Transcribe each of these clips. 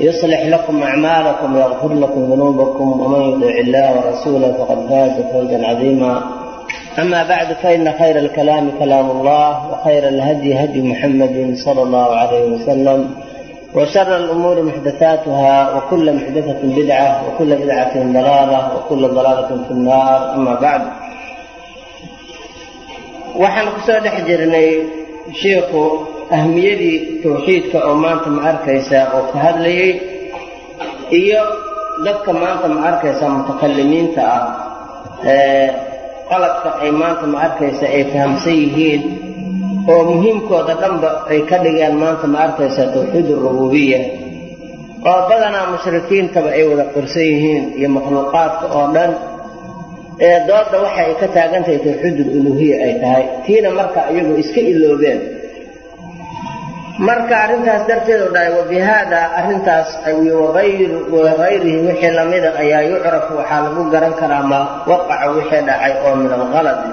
يصلح لكم أعمالكم ويغفر لكم ذنوبكم ومن يطع الله ورسوله فقد فاز فوزا عظيما أما بعد فإن خير الكلام كلام الله وخير الهدي هدي محمد صلى الله عليه وسلم وشر الأمور محدثاتها وكل محدثة بدعة وكل بدعة ضلالة وكل ضلالة في النار أما بعد waxaan ku soo dhex jirnay ahmiyadii tawxiidka oo maanta ma arkaysa oo ka hadlayay iyo dadka maanta ma arkaysa mutakalimiinta ah ee qaladka ay maanta ma arkaysa ay fahamsan yihiin oo muhiimkooda dhanba ay ka dhigeen maanta ma arkaysa tawxiid urububiya oo badanaa mushrikiintaba ay wada qirsan yihiin iyo makhluuqaadka oo dhan ee dooda waxa ay ka taagan tahay tawxiid ay tahay. Tiina marka iyagu iska iloobeen marka arrintaas darteed u dhahay wabihaada arrintaas wagayrihi wixii lamida ayaa yucrafu waxaa lagu garan karaa ma waqaca wixii dhacay oo min alqaladi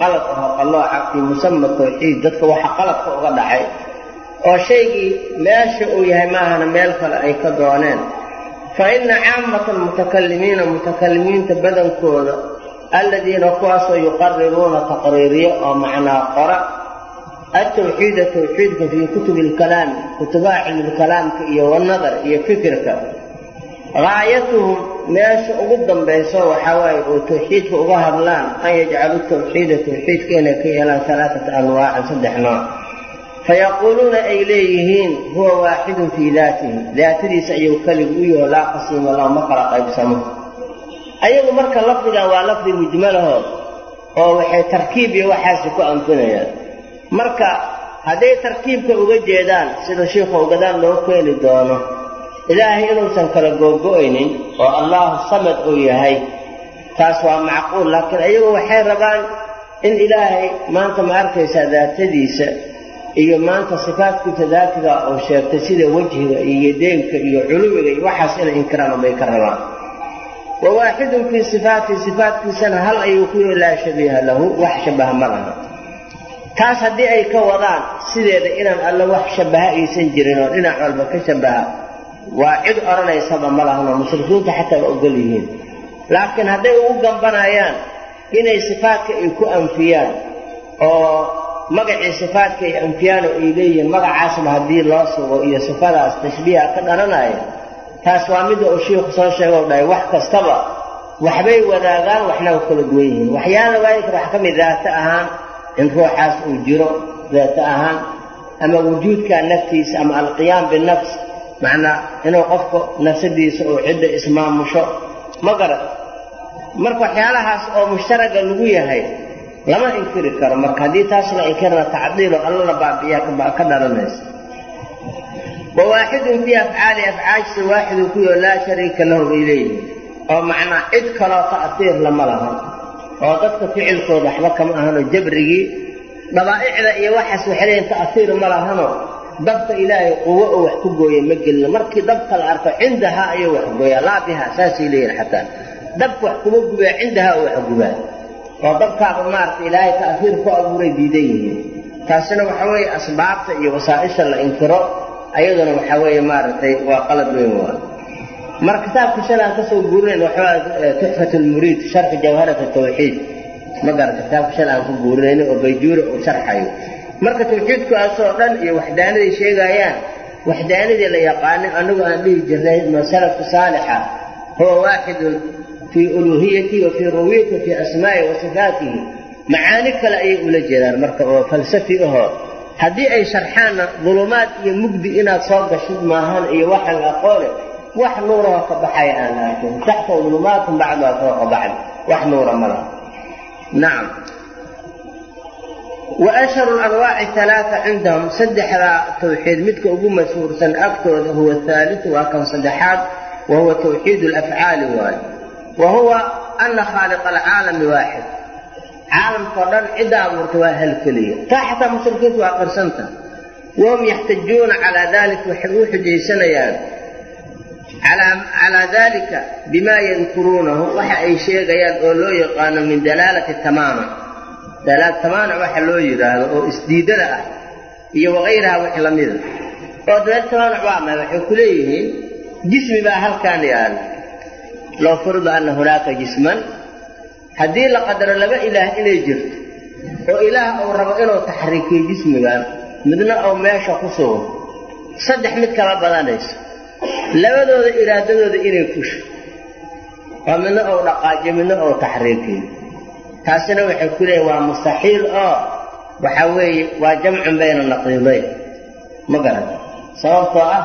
qalad aho qalooca fii musama tawxiid dadka waxa qaladka uga dhacay. Oo shaygii meesha uu yahay maahana meel kale ay ka dooneen. Fa ina caamata almutakalimiina mutakalimiinta badankooda alladiina kuwaasoo yuqariruuna taqriiriya oo macnaa qora altawxiida tawxiidka fii kutubi lkalaami kutubaha cilmilkalaamka iyo wanadar iyo fikirka gaayatuhum meesha ugu dambayso waxaa waaye oo tawxiidka uga hadlaan an yajcalu tawxiida tawxiidka inay ka yeelaan alaaata anwaacin saddex nooc fayaquuluuna ay leeyihiin huwa waaxidun fii daatihi daatadiisa ayuu keligu u yaho laa qasiima lahu ma kala qaybsamo ayagu marka lafdigan waa lafdi mujmalahood oo waxay tarkiib iyo waxaasi ku anfinayaan marka hadday tarkiibka uga jeedaan sida shiikhu ugadaan loo keeni doono ilaahay inuusan kala googo-aynin oo allahu samad uu yahay taas waa macquul. Laakiin ayagu waxay rabaan in ilaahay maanta ma arkaysaa daatadiisa iyo maanta sifaadkiisa daatiga uu sheegtay sida wejhiga iyo yadeenka iyo culuwiga iyo waxaas inay inkiraan bay ka rabaan. Wa waaxidun fii sifaatihi sifaatkiisana hal ayuu ku yihi laa shabiiha lahu wax shabaha ma laha taas haddii ay ka wadaan sideeda inaan alle wax shabaha aysan jirin oo dhinac walba ka shabaha waa cid odhanaysaba ma lahanoo mushrikiinta xataa waa ogol yihiin. Laakiin hadday ugu gambanayaan inay sifaadka ay ku anfiyaan oo magacii sifaadka ay anfiyaan oo ay leeyihiin magacaasba haddii loo sugo iyo sifadaas tashbiiha ka dhalanaya taas waa midda uu shiikhu soo sheega o dhahay wax kastaba waxbay wadaagaan waxna u kala duwan yihiin. Waxyaala waayi kara wax ka mid daato ahaan in ruuxaas uu jiro daato ahaan ama wujuudka naftiisa ama alqiyaam binafs macnaa inuu qofka nafsadiisa uu cidda ismaamusho. Ma garan marka waxyaalahaas oo mushtaraga lagu yahay lama inkiri karo. Marka haddii taas la inkirana tacdiilo alla la baabi'iyaa ka dhalanaysa. Wa waaxidun fii afcaali afcaashisa waaxiduu ku yaho laa shariika lahu leeyihiin oo macnaa cid kaloo ta'fiir lama lahan oo dadka ficilkooda waxba kama ahanoo jabrigii dhabaa'icda iyo waxaas waxay leeyihiin ta'fiir ma lahanoo dabka ilaahay quwo oo wax ku gooya ma gelina markii dabka la arko cindahaa ayuu wax gooyaa laa biha saasay leeyihiin xataa. Dabka wax kuma gubaa cindahaa oo wax gubaa. Oo dabkaaba maarata ilaahay ta'fiir ku abuuray diidan yihiin. Taasina waxa weeye asbaabta iyo wasaa-isha la inkiro ayaduna waxaa weeye maaragtay waa qalad weyn waa mar kitaabka shalay aan ka soo guurinayn waxaa tuxfat lmuriid sharxi jawharat tawxiid. Ma garata kitaabka shalay aan ku guurinayno oo bayjuuri uu sharxayo. Marka tawxiidkaasoo dhan iyo waxdaanaday sheegayaan waxdaanadii la yaqaanin anigu aan dhihi jirnay masalafka saalixa huwa waaxidun fii uluuhiyatihi wa fii ruwiyati wa fii asmaa'ihi wa sifaatihi. Macaani kale ayay ula jeedaan marka oo falsafi ahoo. Haddii ay sharxaanna dulumaad iyo mugdi inaad soo gashid maahan iyo waxaan aqoone wax nuurahoo ka baxaya aan arkin taxta dulumaatun bacduha fawqa bacd wax nuura ma laha. Nacam wa ashharu lanwaaci alaaa cindahum. Saddexdaa tawxiid midka ugu mashhuursan agtooda huwa haaliu waa kan saddexaad wa huwa tawxiid alafcaali waayo wa huwa ana khaaliqa alcaalami waaxid. Caalamkao dhan cidda abuurta waa hal keliya taa xataa mushrikiintu waa qarsanta wahum yaxtajuuna calaa daalika waxay u xujaysanayaan calaa daalika bimaa yadkuruunahu waxa ay sheegayaan oo loo yaqaano min dalaalati tamaamac dalaalad tamaanac waxa loo yidhaahdo oo isdiidada ah iyo wakayraha wix lamida oo dalaalad tamaanac waa maay waxay ku leeyihiin jismi baa halkaan yaalla low furida ana hunaaka jisman haddii la qadaro laba ilaah inay jirto oo ilaah uu rabo inuu taxriikiyo jismigan midna uu meesha ku sugo saddex mid kama badanayso labadooda iraadadooda inay fusho oo midna uu dhaqaajiyo midna uu taxriikiyo taasina waxay ku leeyihiin waa mustaxiil oo waxa weeye waa jamcun bayna naqiidayn ma garata sababtoo ah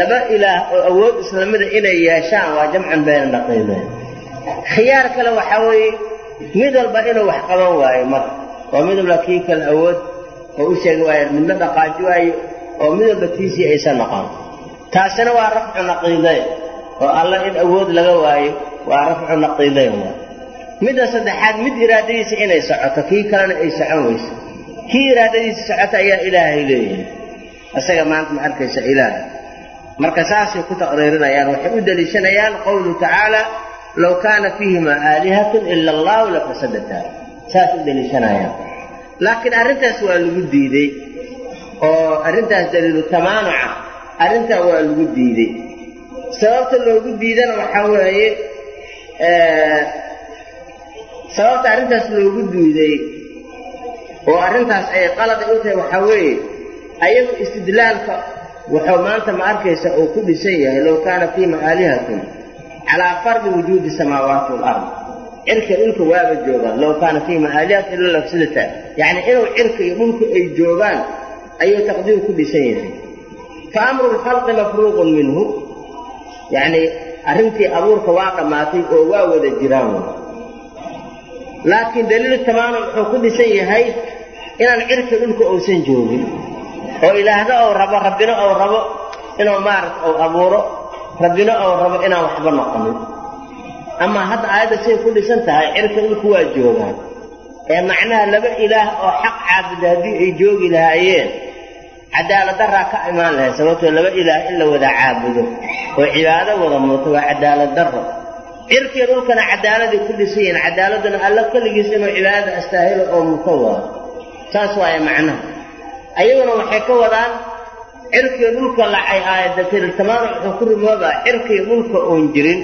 laba ilaah oo awood islamida inay yeeshaan waa jamcun bayna naqiidayn khiyaar kale waxaa weeye mid walba inuu wax qaban waayo marka oo mid walba kii kale awood oo u sheegi waayo midna dhaqaaji waayo oo mid walba tiisii aysan noqon taasina waa rafcu naqiidayn oo alla in awood laga waayo waa rafcu naqiidayn waay midda saddexaad mid iraadadiisa inay socoto kii kalena ay socon weyso. Kii iraadadiisa socota ayaa ilaahay leeyihi isaga maanta ma arkaysa ilaah marka saasay ku taqriirinayaan waxay u deliishanayaan qowluhu tacaala low kaana fiihima aalihatun ila allahu lafasadataa saas u deliishanayaan laakiin arrintaas waa lagu diidey oo arrintaas daliilu tamaanuca arrintaa waa lagu diidey. Sababta loogu diidana waxaa weeye sababta arrintaas loogu diiday oo arrintaas ay qalada u tahay waxaa weeye ayagu istidlaalka wuxuu maanta ma arkaysa uu ku dhisan yahay low kaana fiima aalihatun calaa fardi wujuudi samaawaati walard cirka dhulka waaba joogaan low kaana fiima aalihatun ila lafsidata yacni inuu cirka iyo dhulka ay joogaan ayuu taqdiir ku dhisan yahay fa amru lkhalqi mafruuqun minhu. Yacni arrintii abuurka waa dhammaatay oo waa wada jiraan. Laakiin daliilu tamaanum wuxuu ku dhisan yahay inaan cirka dhulka uusan joogin. Oo ilaahna ou rabo rabbina ou rabo inuu maarata ou abuuro rabbina ou rabo inaan waxba noqonin. Amaa hadda aayadda siday ku dhisan tahay cirka dhulku waa joogaan. Ee macnaha laba ilaah oo xaq caabuda haddii ay joogi lahaayeen cadaaladdaraa ka imaan lahayd sababtoo laba ilaah in la wada caabudo oo cibaado wada muuto waa cadaalad darro. Cirkiya dhulkana cadaaladay ku dhisan yihiin cadaaladuna alla keligiis inuu cibaadada astaahilo oo muto waayo saas waaye macnaha. Ayaguna waxay ka wadaan cirkiya dhulka lacay aayadda tiriltamaana wuxuu ku rumoobaa cirkiya dhulka oon jirin.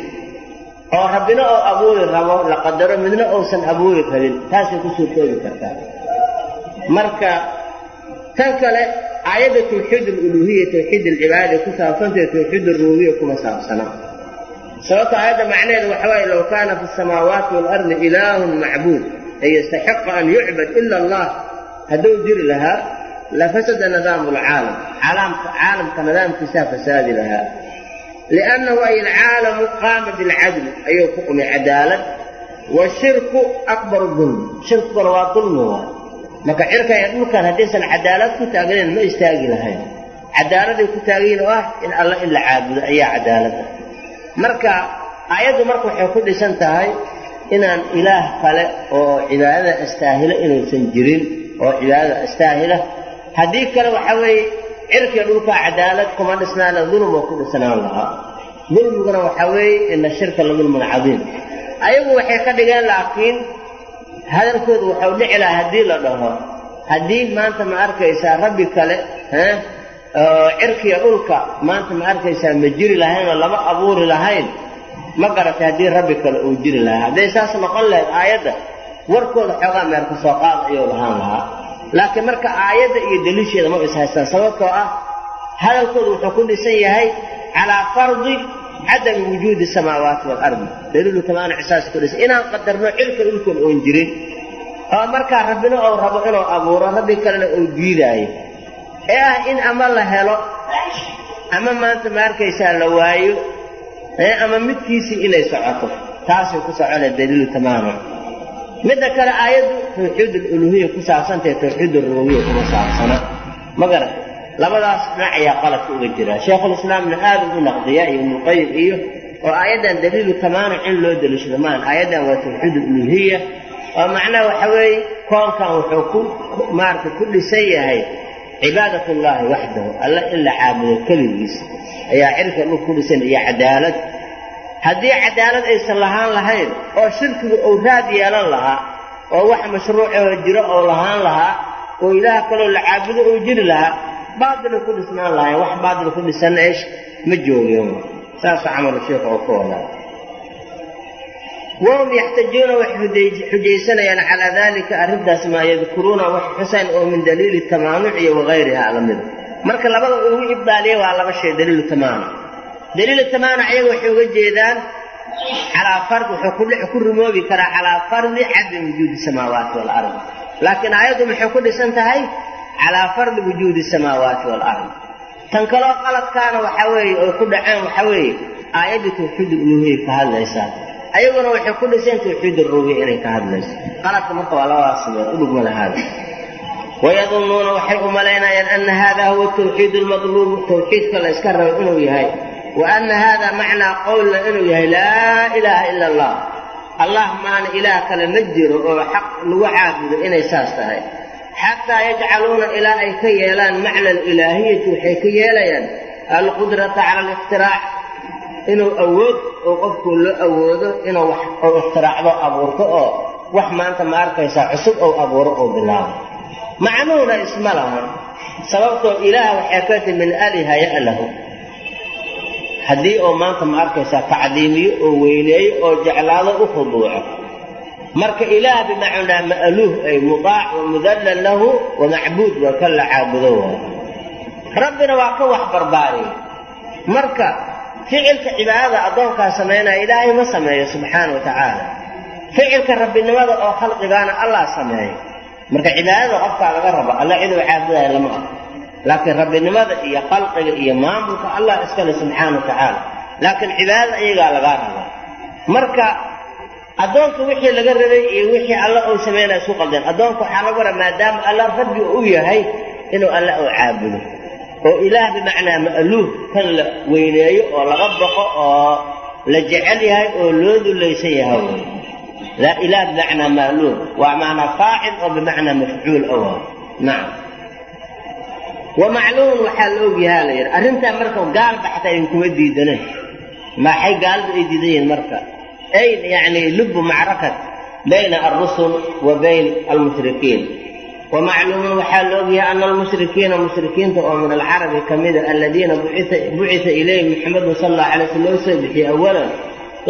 Oo rabbina oo abuuri rabo la qadaro midna uusan abuuri rabin. Taasay ku suurtoobi kartaa. Marka tan kale aayadda tawxiid aluluhiya tawxiid alcibaada ku saabsantahe tawxiid arububiya kuma saabsana. Sababta aayadda macnaheeda waxa waaye low kaana fi samaawaati waalardi ilaahun macbuud ay yastaxiqa an yucbad ila allah hadduu jiri lahaa lafasada nidaamu lcaalam caalamka nidaamkiisaa fasaadi lahaa. Liannahu ay alcaalamu qaama bilcadli ayuu ku qumay cadaalad washirku akbaru dulmi shirkiguna waa dulmi waay marka cirka ee dhulkan haddaysan cadaalad ku taagnayn ma istaagi lahayn. Cadaaladay ku taagayin oo ah in alla in la caabudo ayaa cadaalada marka aayaddu marka waxay ku dhisan tahay inaan ilaah kale oo cibaadada astaahilo inuusan jirin oo cibaadada astaahila haddii kale waxa weeye cirkiga dhulkaa cadaalad kuma dhisnaana dulm oo ku dhisnaan lahaa. Dulmiguna waxaa weeye ina shirka la dulmun cadiim ayagu waxay ka dhigeen laakiin hadalkoodu waxau dhici lahaa haddii la dhaho haddii maanta ma arkaysaa rabbi kale oo cirkiga dhulka maanta ma arkaysaa ma jiri lahayn oo lama abuuri lahayn? Ma garatay haddii rabbi kale uu jiri lahaa. Hadday saas noqon lahayd aayadda warkooda xoogaa meerka soo qaad ayuu lahaan lahaa. Laakiin marka aayadda iyo daliisheeda ma is haystaan sababtoo ah hadalkoodu wuxuu ku dhisan yahay calaa fardi cadami wujuudi samaawaati waalardi daliilu tamaanac saas ku inaan qadarno cirka dhulkan oon jirin oo markaa rabbina ou rabo inuu abuuro rabbi kalena uu diidaayo ee ah in ama la helo ama maanta ma arkaysaa la waayo ama midkiisii inay socoto taasay ku soconaya daliilu tamaanac midda kale aayaddu tawxiid aluluhiya ku saabsantahe tawxiid arububiya kuma saabsana ma garat labadaas dhinac ayaa qaladka uga jira sheekhulislaamna aada ugu naqdiya iyo ibnuqayim iyo oo aayaddan daliilu tamaanuc in loo daliishado maan aayaddan waa tawxiid uluhiya oo macnaha waxa weeye koonkan wuxuu ku maaragtay ku dhisan yahay cibaadat ullaahi waxdahu. Alla in la caabudo keligiis ayaa cirka dhul ku dhisan iyo cadaalad. Haddii cadaalad aysan lahaan lahayn oo shirkigu uu raad yeelan lahaa oo wax mashruucoo jiro oo lahaan lahaa oo ilaah kaloo la caabudo uu jiri lahaa baatilay ku dhisnaan lahayn wax baatil ku dhisanna esh ma. Joogiyo saasuu camalu sheikha oo ka wadaa wahum yaxtajuuna waxay xujaysanayaan calaa daalika arrintaas maa yadkuruuna wax xusan oo min daliili tamaanuc iyo wakayriha lamida marka labada ugu ibdaaliya waa laba shay daliilu tamaanuc daliilu tamaanuc iyaga waxay uga jeedaan calaa fard wuxuu ku rumoobi karaa calaa fardi cadami wujuudi samaawaati waalardi laakiin aayaddu maxay ku dhisan tahay calaa fardi wujuudi samaawaati waalardi tan kaloo qaladkaana waxaa weeye oy ku dhaceen waxaa weeye aayaddii tawxiid uluhiya ka hadlaysaa. Ayaguna waxay ku dhiseen tawxiid rubiya inay ka hadlayso qaladka marka waa labadaas samee udhugma lahaada. Wayadunnuuna waxay u malaynayaan ana hada huwa tawxiid lmadluub tawxiidka la iska rabo inuu yahay. Wa ana hada macnaa qowlna inuu yahay laa ilaaha ila allah. Allah maana ilaah kale ma jiro oo xaq lagu caabudo inay saas tahay xataa yajcaluuna ilaa ay ka yeelaan macna alilaahiyati waxay ka yeelayaan alqudrata cala alikhtiraac inuu awood oo qofku loo awoodo inuu ou ikhtiraacdo abuurto oo wax maanta ma arkaysaa cusub ou abuuro oo bilaabo. Macnuhuna isma laha sababtoo ilaah waxay ka ti min aliha ya'lahu haddii oo maanta ma arkaysaa tacdiimiyo oo weyneeyo oo jeclaado u khuduuco marka ilaah bimacnaa ma'luuh ay mudaac wa mudallal lahu wa macbuud waa kan la caabudo waay rabbina waa ka wax barbaariya marka ficilka cibaadada addoonkaa samaynaya ilaahay ma sameeyo subxaana wa tacaala. Ficilka rabbinimada oo khalqigaana allah sameeyo. Marka cibaadada qofkaa laga rabo alla ciduu caabudaya lama ah laakiin rabbinimada iyo khalqiga iyo maamulka allah iskale subxaana wa tacaala. Laakiin cibaadada iyagaa lagaa rabaa marka addoonka wixii laga rabay iyo wixii alla uu samaynaya isku qaldeen. Addoonka waxaa laga waraa maadaama alla rabbi u yahay inuu alla uu caabudo. Oo ilaah bimacnaa ma'luuh kan la weyneeyo oo laga baqo oo la jecel yahay oo loo dullaysan yahay. Laa ilaah bimacnaa ma'luuh waa macnaa faacil oo bimacnaa mafcuul awa nacam wa macluumun waxaa la og yahaa la yidhi arrintaa marka gaalba xataa idinkuma diidanen maxay gaaladu ay diidan yihiin marka ay yacni lubu macrakat bayna alrusul wa bayn almushrikiin wamacluumun waxaa la ogyahay ana almushrikiina mushrikiinta oo min alcarabi ka mida aladiina bucita ilayhim maxamedun sal allahu alay sl loo soo bixiyey awalan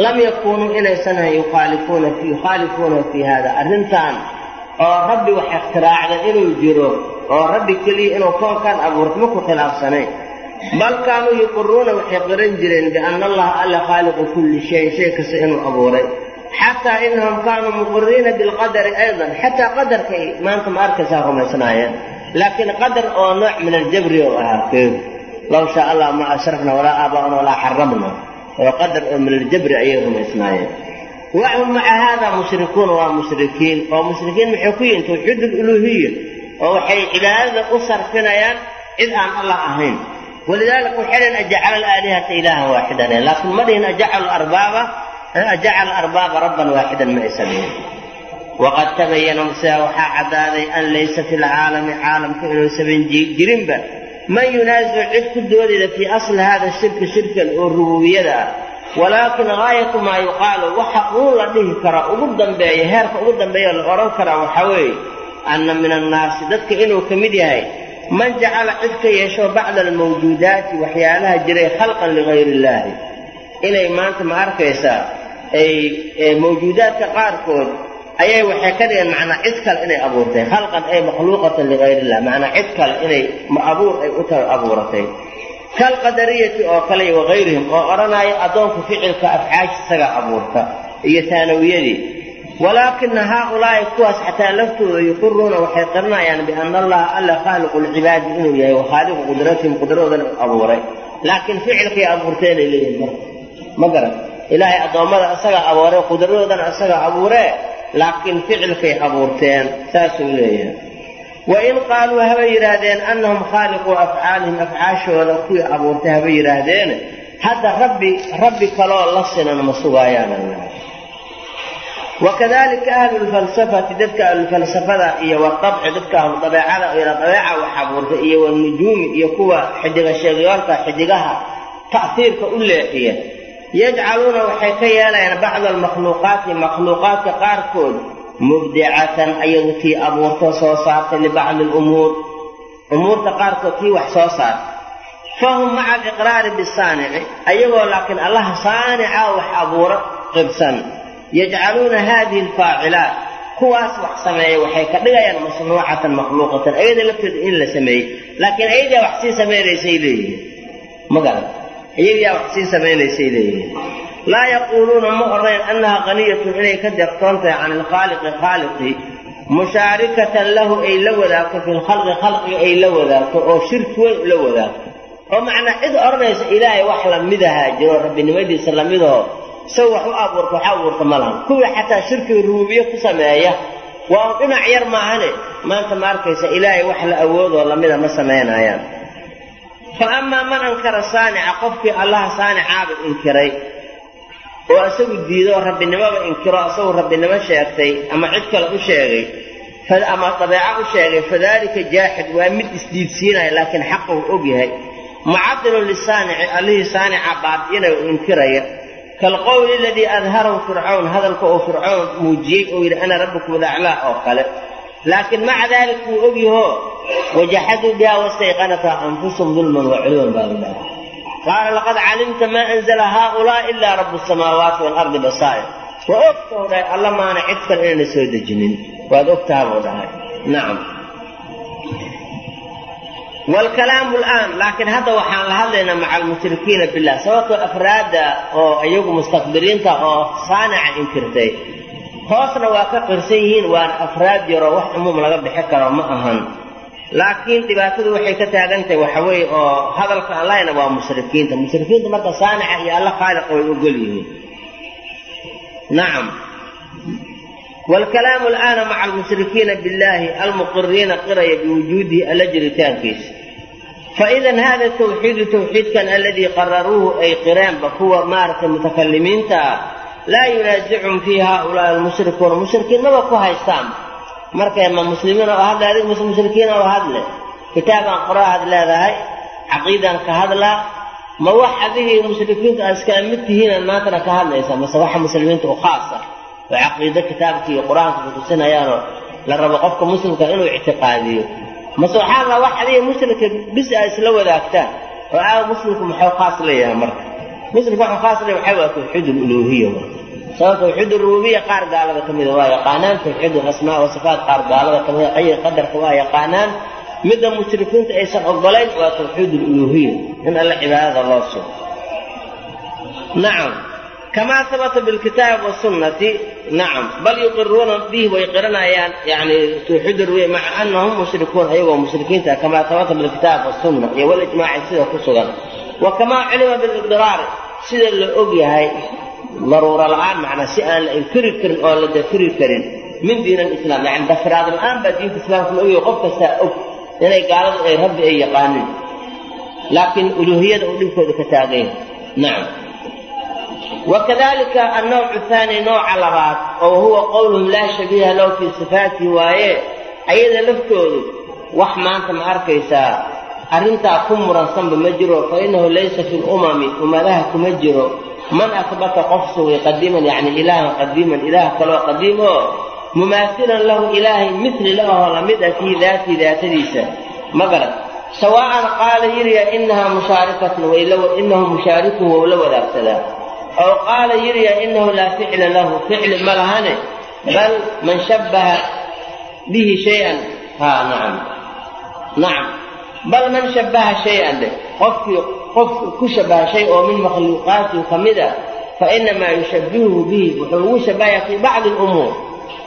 lam yakunuu inaysan ahayn yukhaalifuuna fii hada arrintan oo rabbi wax ikhtiraacda inuu jiro oo rabbi keliya inuu koonkan abuurto ma ku khilaafsanayn bal kaanuu yuqiruuna waxay qiran jireen biana allaha alla khaaliqu kulli shayin shay kasta inuu abuuray. Xataa inahum kaanuu muqiriina bilqadari aydan xataa qadarkay maanta ma arkaysaa rumaysnaayeen. Laakiin qadar oo nooc min aljabri oo ahaa keedu low shaa allah ma ashrafna walaa aabaana walaa xaramna oo qadar oo min aljabri ayay rumaysnaayeen. Wahum maca haada mushrikuuna waa mushrikiin. Oo mushrikiin maxay ku yihiin tawxiid aluluhiya oo waxay cibaadada u sarfinayaan cid aan allah ahayn walidaalika waxay lehin ajacala alaalihata ilaahan waaxidan laakiin ma dhihin ajacalu arbaaba ajacala arbaaba rabban waaxidan ma aysan dhihin waqad tabayana sidaa waxaa caddaaday an laysa fi lcaalami caalamka inuusaban jirinba man yunaasicu cid ku doodayda fii asli hada shirki shirkan oo rububiyada ah walaakin gaayatu maa yuqaalu waxa uu la dhihi karaa ugu dambeeya heerka ugu dambeeya la odhan karaa waxaa weeye anna min annaasi dadka inuu ka mid yahay man jacala cid ka yeesho bacda almawjuudaati waxyaalaha jiray khalqan ligayri illaahi inay maanta ma arkaysaa ay mawjuudaadka qaarkood ayay waxay ka dhigeen macnaa cid kale inay abuurtay. Khalqan ay makhluuqatan ligayr illah macnaa cid kale inay abuur ay u tahay abuuratay. Kalqadariyati oo kale wagayrihim oo odhanaya addoonku ficilka afcaash isaga abuurta iyo taanawiyadii walaakina haaulaa'i kuwaas xataa laftooda yuqiruuna waxay qirinayaan biana allaha alla khaaliqu lcibaadi inuu yahay wa khaaliqu qudratihim qudradoodana u abuuray. Laakiin ficilkay abuurteenay leeyihiin marka. Ma garan. Ilaahay addoommada isaga abuuray qudradoodana isaga abuuree laakiin ficilkay abuurteen saasuu leeyahay. Wain qaaluu habay yidhaahdeen annahum khaaliquu afcaalihim afcaashooda kuwii abuurtay habay yidhaahdeene hadda rabbi rabbi kaloo la sinan ma sugaayaan wakadalika ahlulfalsafati dadka ahlulfalsafada iyo waabci dadka ahludabeecada ila dabeeca wax abuurta iyo wanujuumi iyo kuwa xidiga sheegyaalka xidigaha ta'hiirka u leexiya yajcaluuna waxay ka yeelayaan bacda almakhluuqaati makhluuqaadka qaarkood mubdicatan ayadu tii abuurto soo saartay libacdi lumuur umuurta qaarkood tii wax soo saarta fahum maca aliqraari bisaanici ayagoo laakiin allaha saanica wax abuuro qibsan yajcaluuna haadihi alfaacilaat kuwaas wax sameeya waxay ka dhigayaan masnuucatan makhluuqatan ayada lafteeda in la sameeyey laakiin ayadaa wax sii samaynaysay leeyihiin. Ma garan. Iyagaa wax sii samaynaysay leeyihiin. Laa yaquuluuna ma odhanayn annaha qaniyatun inay ka deeqtoon tahay can ilkhaaliqi khaaliqi mushaarikatan lahu ay la wadaagto fi lkhalqi khalqiga ay la wadaagto oo shirki weyn la wadaagto. Oo macnaa cid odhanaysa ilaahay wax lamidahaa jiro rabbinimadiisa lamidaho isaga wax u abuurta wax abuurta ma lahan kuwii xataa shirkiga rubuubiye ku sameeya waa dhinac yar maahane. Maanta ma arkaysa ilaahay wax la awoodoo lamida ma samaynayaan fa amaa man ankara saanica qofkii allaha saanicaaba inkiray oo isagu diidoo rabbinimoba inkiro isagu rabbinimo sheegtay ama cid kale u sheegay ama dabeeco u sheegay fadaalika jaaxid waa mid isdiidsiinaya laakiin xaqa uu og yahay. Mucadilun lisaanici allihii saanica baabi'inaya u inkiraya kaalqowli aladii adharahu fircawn hadalka uu fircown muujiyey oo yidhi ana rabbukum alaclaa oo kale laakiin maca daalik wuu ogyahoo wajaxaduu biha wastayqanataa anfusum dulman wa culuwan baa ladhaha qaala laqad calimta maa anzala haaulaa ilaa rabu samaawaati waalardi basaa'ir waa ogtahu dhahay alla maana cid kale inayna soo dejinin waad ogtaha buu dhahay nacam wlkalaamu laan laakiin hadda waxaan la hadlaynaa maca almushrikiina billah sababtoo afraadda oo iyagu mustakbiriinta oo saanica inkirtay hoosna waa ka qirsan yihiin waana afraad yaroo wax cumuum laga bixi karo ma ahan laakiin dhibaatadu waxay ka taagantahay waxa weeye oo hadalka aan lahayna waa mushrikiinta mushrikiinta marka saanica iyo alla khaaliqa way ogol yihiin nacam wlkalaamu alaana maca almushrikiina billahi almuqiriina qiraya biwujuudihi alla jiritaankiisa faidan hada tawxiidu tawxiidkan aladii qararuuhu ay qireenba kuwa maaragtay mutakalimiinta ah laa yunaasicum fii haaulaai almushrikuuna mushrikiinmaba ku haystaan markay ma muslimiin oo hadle adig mushrikiin oo hadle kitaabaan qoraa had leedahay caqiidaan ka hadlaa ma wax adigii mushrikiintu aad iskala mid tihiinaan maantana ka hadlaysa mase waxa muslimiinta u khaas ah oo caqiido kitaabka iyo qur'aanka kutusinayaanoo la rabo qofka muslimka inuu ictiqaadiyo mase waxaa la wax adiga muslimka bis a isla wadaagtaan oo aa muslimku muxuu khaas leeyahay marka. Muslimka waxuu khaas leeyahay waxaa waa tawxiid aluluuhiya sabab tawxiid rububiya qaar gaalada ka mida waa yaqaanaan tawxiid asmaa wa sifaat qaar gaalada ka mida qayr qadarka waa yaqaanaan. Midda mushrikiinta aysan ogolayn waa tawxiid aluluuhiya in alla cibaadada loo sugo. Nacam kamaa habata bilkitaabi wasunnati nacam bal yuqiruuna bihi way qiranayaan yani tawxiid rububiya maca anahum mushrikuun ayagoo mushrikiinta kamaa habata bilkitaabi wasunna iyo walijmaaci sida ku sugan wa kamaa culima biliqdiraari sida la og yahay daruuro la'aan macnaa si aan la inkiri karin oo la dafiri karin min diin alislaam yani dafiraad la'aan baa diinta islaamka la ogyahay qof kastaa og inay gaaladu ay rabbi ay yaqaanin laakiin uluuhiyada uu dhibkooda ka taagayn nacam wakadalika annawcu thaani nooca labaad oo huwa qowluhum laa shabiiha lahu fii sifaatihi waaye ayada laftoodu wax maanta ma arkaysaa arrintaa ku muransanba ma jiro fa innahu laysa fi lumami ummadaha kuma jiro man asbata qof sugay qadiiman yani ilaahan qadiiman ilaah kaloo qadiim oo mumaasilan lahu ilaahay mili lahoo la mid ah fii daatii daatadiisa ma garan sawaa'an qaala yiriya inahaa mushaarikatun inahu mushaarikuhu wou la wadaagsadaa ow qaala yiriya inahu laa ficla lahu ficli ma lahane bal man shabbaha bihi shay-an ha nacam nacam bal man shabbaha shay-an dheh qofkii qof ku shabaha shay oo min makhluuqaatihi ka mid a fa inamaa yushabbihuhu bihi wuxuu ugu shabbahaya fii bacdi lumuur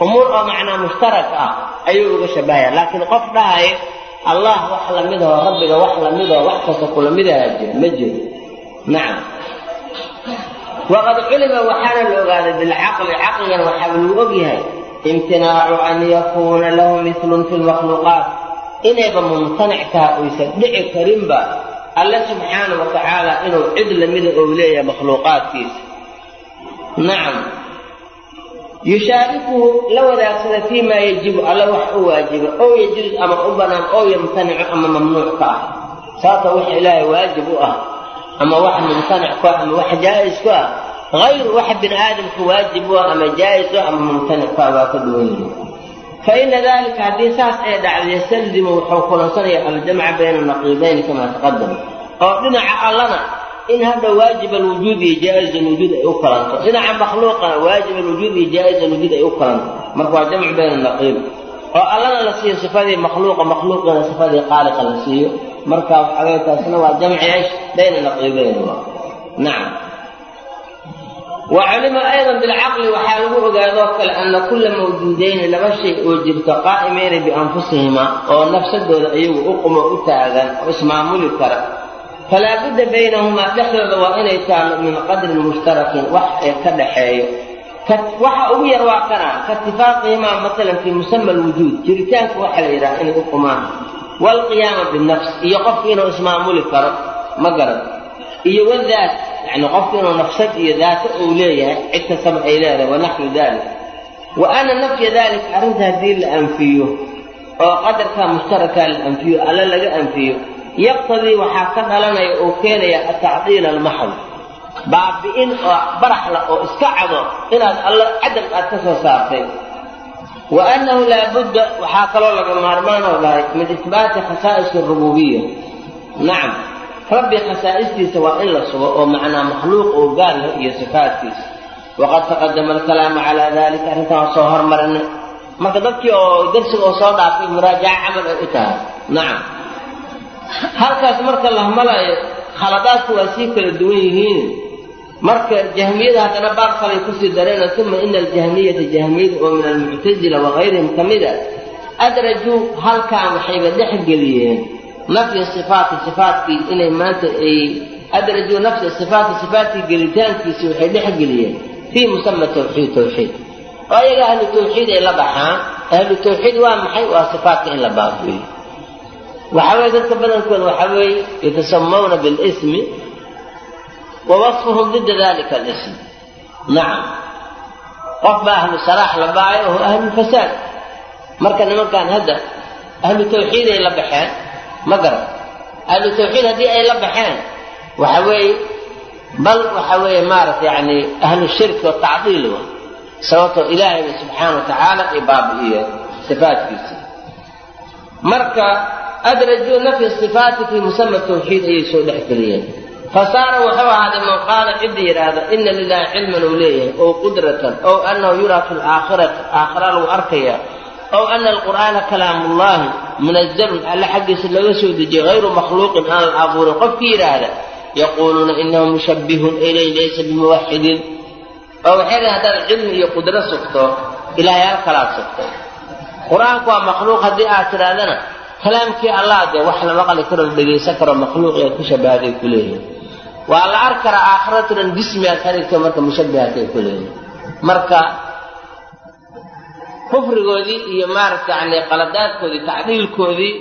umuur oo macnaa mushtarak ah ayuu uga shabbahaya laakiin qof dhahaya allah wax lamidahoo rabbiga wax lamidoo wax kasta kula midaha jira ma jiro nacam waqad culima waxaana la ogaaday bilcaqli caqligan waxaa lagu og imtinaacu an yakuuna lahu milun fi lmakhluuqaat inayba mumtanic taha oysan dhici karinba alle subxaana wa tacaala inuu cid lamida ou leeyahay makhluuqaadkiisa nacam yushaarikuhu la wadaagsada fii maa yajibu alle wax u waajiba ow yajuus ama u bannaan ow yamtanicu ama mamnuuc ka ah sababta wax ilaahay waajib u ah ama wax mumtanic ku ah ama wax jaa'is ku ah hayru waxa bini aadamka waajib u ah ama jaa'is u ama mumtanic ku ah waa ka duwan yihi fa ina dalika haddii saas ay dhacday yastalzimu wuxuu kulansanaya aljamca bayna naqiidayni kamaa taqadama oo dhinaca allana in hadda waajib alwujuud iyo jaa-is alwujuud ay u kalanto dhinaca makhluuqana waajib alwujuud iyo ay u marka waa jamcu bayna oo allana la siiyo sifadii makhluuqa makhluuqina sifadii qaaliqa la siiyo. Marka waxaweye taasina waa jamci bayna naqiidayn nacam wa culima aydan bilcaqli waxaa lagu ogaadoo kale ana kulla mawjuudayni laba shay oo jirto qaa'imayna bianfusihima oo nafsadooda iyagu u qumo u taagan oo ismaamuli kara. Falaa budda baynahumaa dhexdooda waa inay taalo min qadrin mushtarakin wax ee ka dhaxeeyo waxa ugu yar waa kana kaitifaqihimaa maalan fii musama alwujuud. Jiritaanka waxa la yidhaha inay u qumaan. Waalqiyaama binafs. Iyo qofki inuu ismaamuli karo ma garan iyo wadaat yani qofki inuu nafsad iyo daato uu leeyahay cid kastaba ay leedahay wanaxwu dalik wa ana nafya dalik arrinta haddii la anfiyo oo qadarka mushtarakaa la anfiyo alle laga anfiyo yaqtadii waxaa ka dhalanaya oo keenaya atacdiil almaxd baabi'in oo baraxla oo iska cado inaad alla cadam aad ka soo saartay. Wa annahu laabudda waxaa kaloo laga maarmaan oo dhahay min isbaati khasaa'is arububiya nacam rabbi khasaa'istiisa waa in la sugo oo macnaa makhluuq oo gaar leh iyo sifaadkiisa. Waqad taqadama alkalaamu calaa dalika arrintan waa soo hormarinay. Marka dadkii oo darsiga oo soo dhaafay muraajaca camal ay u tahay. Nacam. Halkaas marka la hamalayo khaladaadku waa sii kala duwan yihiin marka jahmiyada haddana baab kalay ku sii dareena uma ina aljahmiyata jahmiyada oo min almuctasila wagayrihim ka mid a adrajuu halkaan waxayba dhex geliyeen nafya sifaati sifaatkii inay maanta ay adrajuu nafya sifaati sifaatkii gelitaankiisii waxay dhex geliyeen fii musama tawxiid tawxiid. oo ayaga ahlu tawxiid ay la baxaan ahlu tawxiid waa maxay? Waa sifaatka in la baabi'iyo waxa weye dadka badankooda waxa weeye yatasamawna bilismi wa wasfuhum dida dalika alism nacam qof baa ahlu salaax la baayo oo ahlu fasaad marka nimankan hadda ahlu tawxiid ay la baxeen ma garan ahlu tawxiid haddii ay la baxeen waxa weeye bal waxa weeye maarata yani ahlu shirki oo tacdiil wa sababtoo ilaahayba subxaana wa tacaala ay baabi'iyeen sifaadkiisa marka adrajuu nafya sifaati fii musama tawxiid ayay soo dhex geliyeen fasaara wuxuu ahaaday man qaala cidda yidhaahda ina lilahi cilman uu leeyahay ow qudratan ow annahu yuraa fi laakhirati aakhira lagu arkaya ow ana alqur'aana kalaamullahi munazalun alle xaggiisa laga soo dejiyay hayru makhluuqin aan la abuurin. Qofkii yidhaahda yaquuluuna inahu mushabbihun ilay laysa bimuwaxidin. Oo waxay haddaad cilmi iyo qudro sugto ilaahay halkalaad sugto qur'aanku waa makhluuq haddii aad tidhaahdana kalaamkii allah dee wax la maqli karo la dhegaysan karo makhluuq ee ku shabahday ku leeyihiin waa la arki karaa aakhiratunan jismi aad ka dhigto marka mushabbihatay ku leeyihiin marka kufrigoodii iyo maaragta yani qaladaadkoodii tacdiilkoodii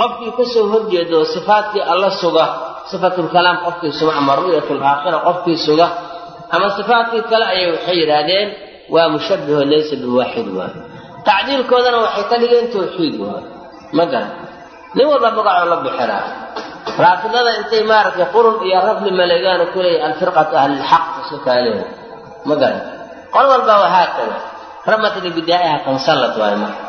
qofkii ka soo horjeedo sifaatkii alla suga sifatulkalaam qofkii suga ama ru'yatu laakhira qofkii suga ama sifaatkii kale ayay waxay yidhaahdeen waa mushabbiho laysa biwaaxid waay tacdiilkoodana waxay ka dhigeen tawxiid waay ma garan. Nin walba magacoo la bixiraa raafidada intay maaragtay qurun iyo rafli maleegaana ku leeyahy alfirqatu ahlilxaq iska kaaleeya ma garan qol walba wahaakada ramat libidaa'iha kansallad waay marka.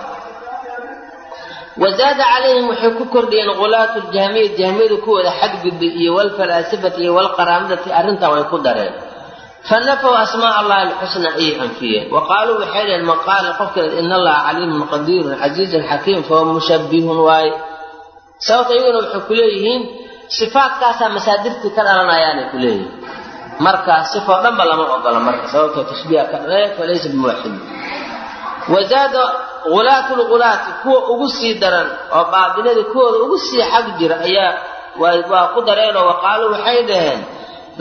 Wazaada calayhim waxay ku kordhiyeen khulaatu ljahmiya jahmiyadu kuwooda xadgudbay iyo walfalaasifati iyo walqaraamidati arrintan way ku dareen. Fanafow asmaa allahi alxusna ayay anfiyeen. Wa qaaluu waxay dhaheen man qaala qofkeed ina allaha caliimun qadiirun casiizun xakiim fahuwa mushabbihun waaye sababta iyaguna waxay ku leeyihiin sifaatkaasaa masaadirtii ka dhalanayaanay ku leeyihiin. Marka sifoo dhanba lama ogola marka sababtoo tashbiiha ka dhalee falaysa bimuwaxid. Wazaada hulaatu lghulaati kuwa ugu sii daran oo baadinada kuwooda ugu sii xag jira ayaa waa ku dareenoo waqaaluu waxay dhaheen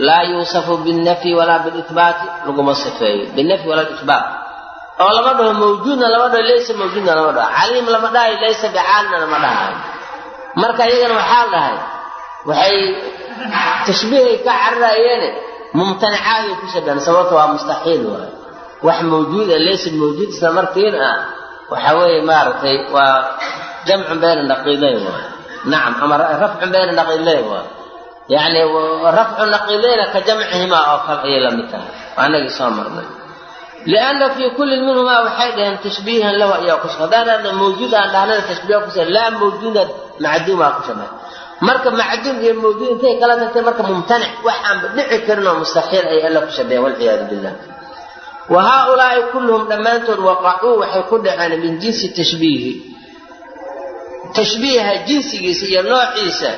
laa yuusafu binnafyi walaa bilihbaati laguma sifeeyo. Binafyi walaa biihbaat oo lama dhaho mawjuudna lama dhaho laysa mawjuudna lama dhaho. Caliim lama dhahayo laysa bicaalina lama dhahayo marka iyagana waxaa dhahay waxay tashbiihay ka cararayeene mumtanacaaday ku shabahan sababta waa mustaxiil waay. Wax mawjuuda laysa mawjuud isla markiin ah waxa weeye maaragtay waa jamcun bayna naqiidayn waay. Nacam ama rafcun bayna naqiidayn waay. Yacni rafcu naqiidayna ka jamcihimaa oo kale ayay la mid tahay. Waa anagii soo marnay lianna fii kullin minhumaa waxay dhaheen tashbiihan lahu ayaa ku haddaan mawjuud aan dhahnana tashbiiha ku laa mawjuuda macduumaa ku shabaha marka macduum iyo mawjuud intay kala tagtay marka mumtanic wax dhici karin oo mustaxiil ay alla ku shabeeyeen walciyaadu billah wa haaulaa'i kulluhum dhammaantood waqacuu waxay ku dhaceen min jinsi tashbiihi tashbiiha jinsigiisa iyo noociisa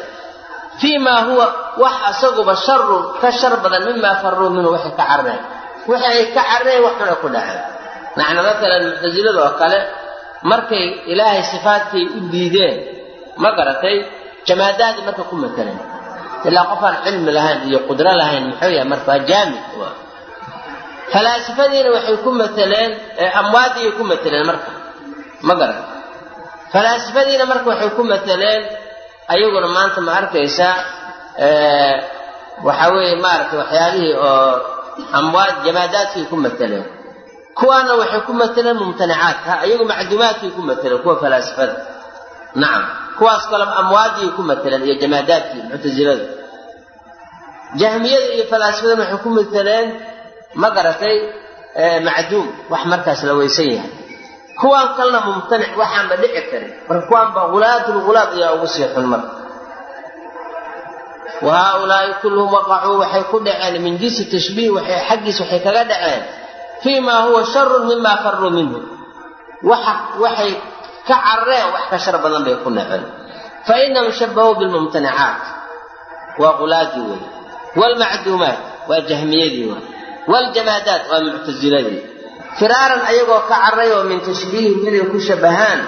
fii maa huwa wax asaguba sharun ka shar badan mimaa faruu minhu waxay ka carareen wixi ay ka carareen waxuna ku dhaceen. Macna maalan muctasilada oo kale markay ilaahay sifaadkay u diideen ma garatay jamaadaadii marka ku mataleen ilaa qofaan cilmi lahayn iyo qudro lahayn muxuu yahay marka waa jaamid falaasifadiina waxay ku mateleen amwaadiiyay ku mateleen marka ma garan falaasifadiina marka waxay ku mateleen ayaguna maanta ma arkaysaa waxa weeye maaragtay waxyaalihii oo amwaad jamaadaadkay ku mateleen kuwaana waxay ku mateleen mumtanacaat ha iyagu macduumaadkay ku mateleen kuwa falaasifada nacam kuwaas kale amwaadiyay ku mateleen iyo jamaadaadkii muctasilada jahmiyada iyo falaasifadana waxay ku mateleen ma garatay macduum wax markaas la weysan yahay kuwaan kalena mumtanic waxaanba dhici karin marka kuwaanba hulaatulghulaad ayaa ugu sii xun marka wa haaulaa'i kulluhum waqacuu waxay ku dhaceen min jinsi tashbiih xaggiis waxay kaga dhaceen fii maa huwa sharun mima faruu minhu waxay ka carareen wax ka shar badan bay ku naceen fa inahum shabahuu bilmumtanacaat waa hulaadii wey waalmacduumaat waa jahmiyadii wey waljamaadaat waa muctasiladii firaaran ayagoo ka carray oo min tashbiihim inay ku shabahaan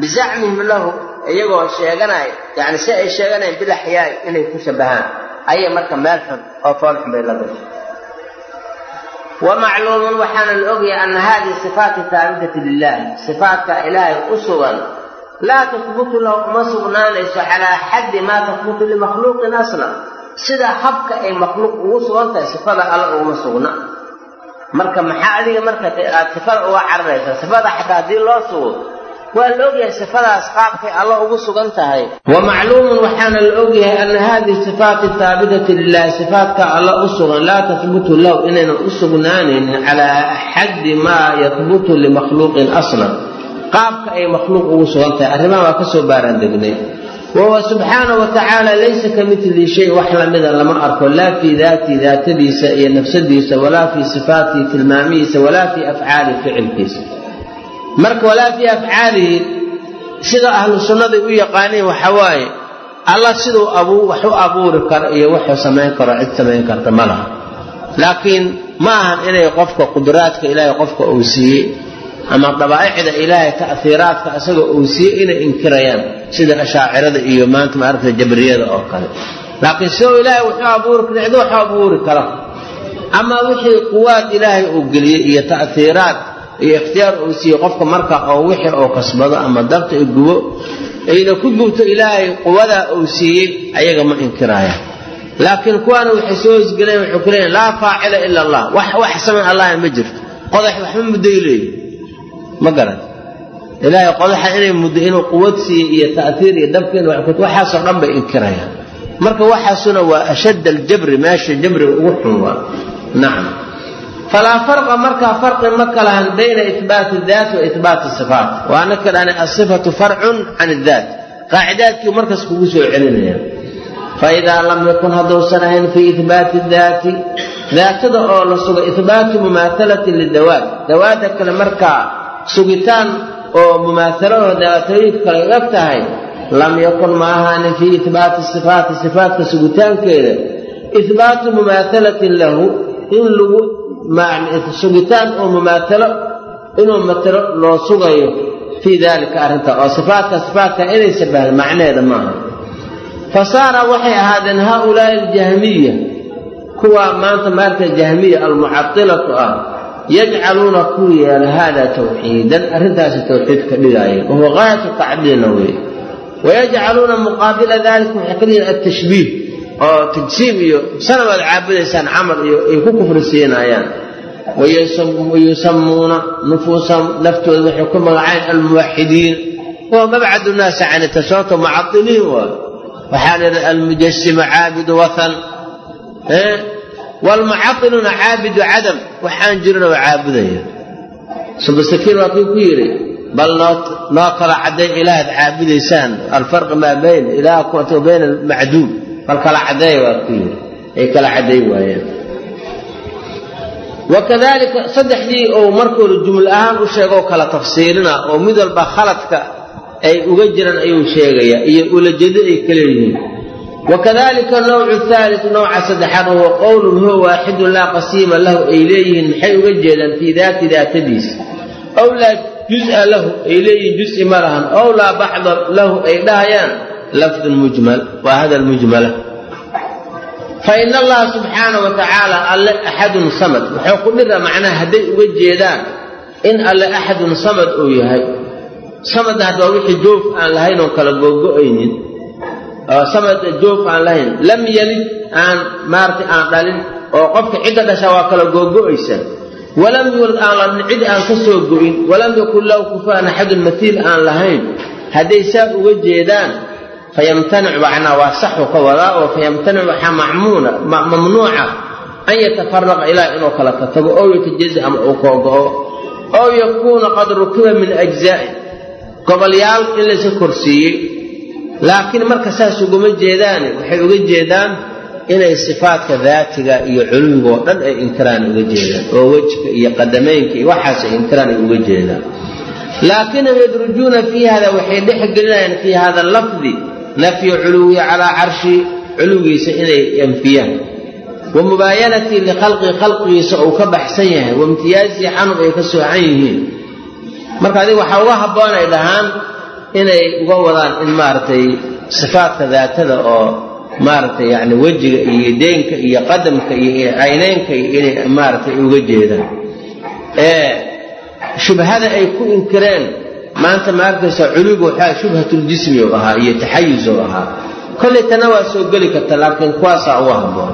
bizacmihim lahu iyagoo sheeganaya yani si ay sheeganayaan bilaxyaay inay ku shabahaan. Ayay marka meel xun oo fool xun bay la gashay wa macluumun waxaana la ogyahay ana hadihi sifaati haabitati lilahi sifaatka ilaahay u sugan laa tahbutu lahu uma sugnaanayso calaa xaddi maa tahbutu limakhluuqin aslan. Sida habka ay makhluuq ugu sugan tahay sifada alla uguma sugna. Marka maxaa adiga marka aad sifada uga cararaysa sifada xataa haddii loo sugo waa la ogyahay sifadaas qaabkay alla ugu sugan tahay. Wa macluumun waxaana la ogyahay ana hadihi sifaati haabitati lilahi sifaatka alla u sugan laa tahbutu lahu inaynan u sugnaanaynin calaa xaddi maa yahbutu limakhluuqin aslan. Qaabka ay makhluuq ugu sugan tahay arrimaha waa ka soo baaraan degnay. Wahuwa subxaanahu watacaala laysa ka mitli shay wax lamida lama arko laa fii daati daatadiisa iyo nafsadiisa walaa fii sifaatihi tilmaamihiisa walaa fii afcaalihi ficilkiisa marka walaa fii afcaalihi sida ahlu sunnaday u yaqaaniin waxa waaye allah siduu wax u abuuri karo iyo wuxuu samayn karo cid samayn karta ma laha. Laakiin ma ahan inay qofka qudraadka ilaahay qofka uu siiyey ama dabaa'icda ilaahay ta'hiiraadka isagoo uu siiyey inay inkirayaan sida ashaacirada iyo maanta maaragta jabriyada oo kale. Laakiin sidoo ilaahay wuxuu abuuri cid waxu abuuri kara ama wixii quwaad ilaahay uu geliyey iyo ta'hiiraad iyo ikhtiyaar uu siiyey qofka marka oo wixii uu kasbado ama dabta i gubo ayna ku gubto ilaahay quwadaa uu siiyey ayaga ma inkiraayaan laakiin kuwaana waxay soo hosgeleen waxay ku leeyihiin laa faacila ila allah. Wax samayn allaha ma jirto. Qodax waxba mudday ma garan ilaahay qodaxa inay muddo inuu quwad siiye iyo ta'hiir iyo dabkeena waxaasoo dhan bay inkirayaan. Marka waxaasuna waa ashadd aljabri meesha jabriga ugu xun waa. Nacam falaa farqa markaa farqi ma kalahan bayna ihbaati daat wa ihbaati sifaat waana kadhani asifatu farcun can daat qaacidaadkii markaas kugu soo celinaya faidaa lam yakun hadduusan ahayn fii ihbaati daati daatada oo la sugo ihbaatu mumaahalatin lidawaad dawaada kale markaa sugitaan oo mumaahalaho daatooyinka kale eg tahay lam yakun ma ahaanin fii ihbaati sifaati sifaatka sugitaankeeda ihbaatu mumaahalatin lahu in lagu sugitaan oo mumaahalo inuu matalo loo sugayo fii dalika arrinta. Oo sifaatka sifaatka inay shabahan macnaheeda maaha fa saara waxay ahaadeen haaulaai aljahmiya kuwa maanta maarta jahmiya almucatilatu ah yajcaluuna ku yeela hada tawxiidan arrintaasi tawxiid ka dhigaaya wahuwa gaayatu tacdiilna weeye. Wayajcaluuna muqaabila dalika waxay ka lihiin atashbiih oo tajsiim iyo sanamaad caabudaysaan camal iyo ay ku kufri siinayaan wayusamuuna nufuusahum waxay ku magacayn almuwaxidiin. Wa mabcadu naasi can tasawta mucadiliin waay waxaa la yidhaha almujasima caabidu wathan waalmucadiluuna caabidu cadam. Waxaan jirin oo caabudaya. Subasakiin waa kii ku yidhi bal noo kala cadday ilaahaad caabudaysaan. Alfarqi maa bayn ilaah bayna almacduum bal kala caddeeya waa ku yidhi ay kala cadday waayeen. Wakadalika saddexdii ou markooda jumle ahaan u sheegoo kala tafsiilina oo mid walba khaladka ay uga jiraan ayuu sheegayaa iyo ulajedo ay ka leeyihiin. Wakadalika nawcu thalit nawca saddexaad wahuwa qowlun huwa waaxidun laa qasiima lahu ay leeyihiin maxay uga jeedaan fii daati daatadiisa ow laa juz-a lahu ay leeyihiin jusi ma lahan. Ow laa baxda lahu ay dhahayaan lafdun mujmal waa hadal mujmala fain allaha subxaana wa tacaala alle axadun samad wuxuu ku dhira macnaha hadday uga jeedaan in alle axadun samad uu yahay. Samadna hadda waa wixii joof aan lahayn oon kala googo-aynin samad joof aan lahayn. Lam yalid aan maaragtay aan dhalin oo qofka cidda dhashaa waa kala googo-aysa walam yulad aan ladhin cid aan ka soo go-in. Walam yakun lahu kufaan axadun matiil aan lahayn. Hadday saa uga jeedaan fayamtanicu macnaa waa saxu ka wadaa oo fayamtanicu waxaa macmuuna mamnuuca an yatafaraqa ilaah inuu kala katago ow yatajaza ama uu koogo-o ow yakuuna qad rukiba min ajzaa'in gobolyaal in layska korsiiyey laakiin marka saas uguma jeedaane waxay uga jeedaan inay sifaadka daatiga iyo culuwiga oo dhan ay inkiraan uga jeedaan oo wejka iyo qadameynka iyo waxaas ay inkiraan ay uga jeedaan laakinahum yadrujuuna fii hada waxay dhex gelinayaan fii hada lafdi nafyu culuwi calaa carshi culuwigiisa inay anfiyaan wa mubaayanati likhalqi khalqigiisa uu ka baxsan yahay wa imtiyaazii canhum ay ka soocan yihiin marka adiga waxaa uga habboon ay dhahaan inay uga wadaan in maaragtay sifaadka daatada oo maaragtay yani wejiga iyo deenka iyo qadamka iyo cayneynka inay maaragtay uga jeedaan shubhada ay ku inkireen maanta ma arkaysa culuwiga waxaa shubhatljismi u ahaa iyo taxayus u ahaa. Kollay tana waa soo geli karta laakiin kuwaasaa uga habboon.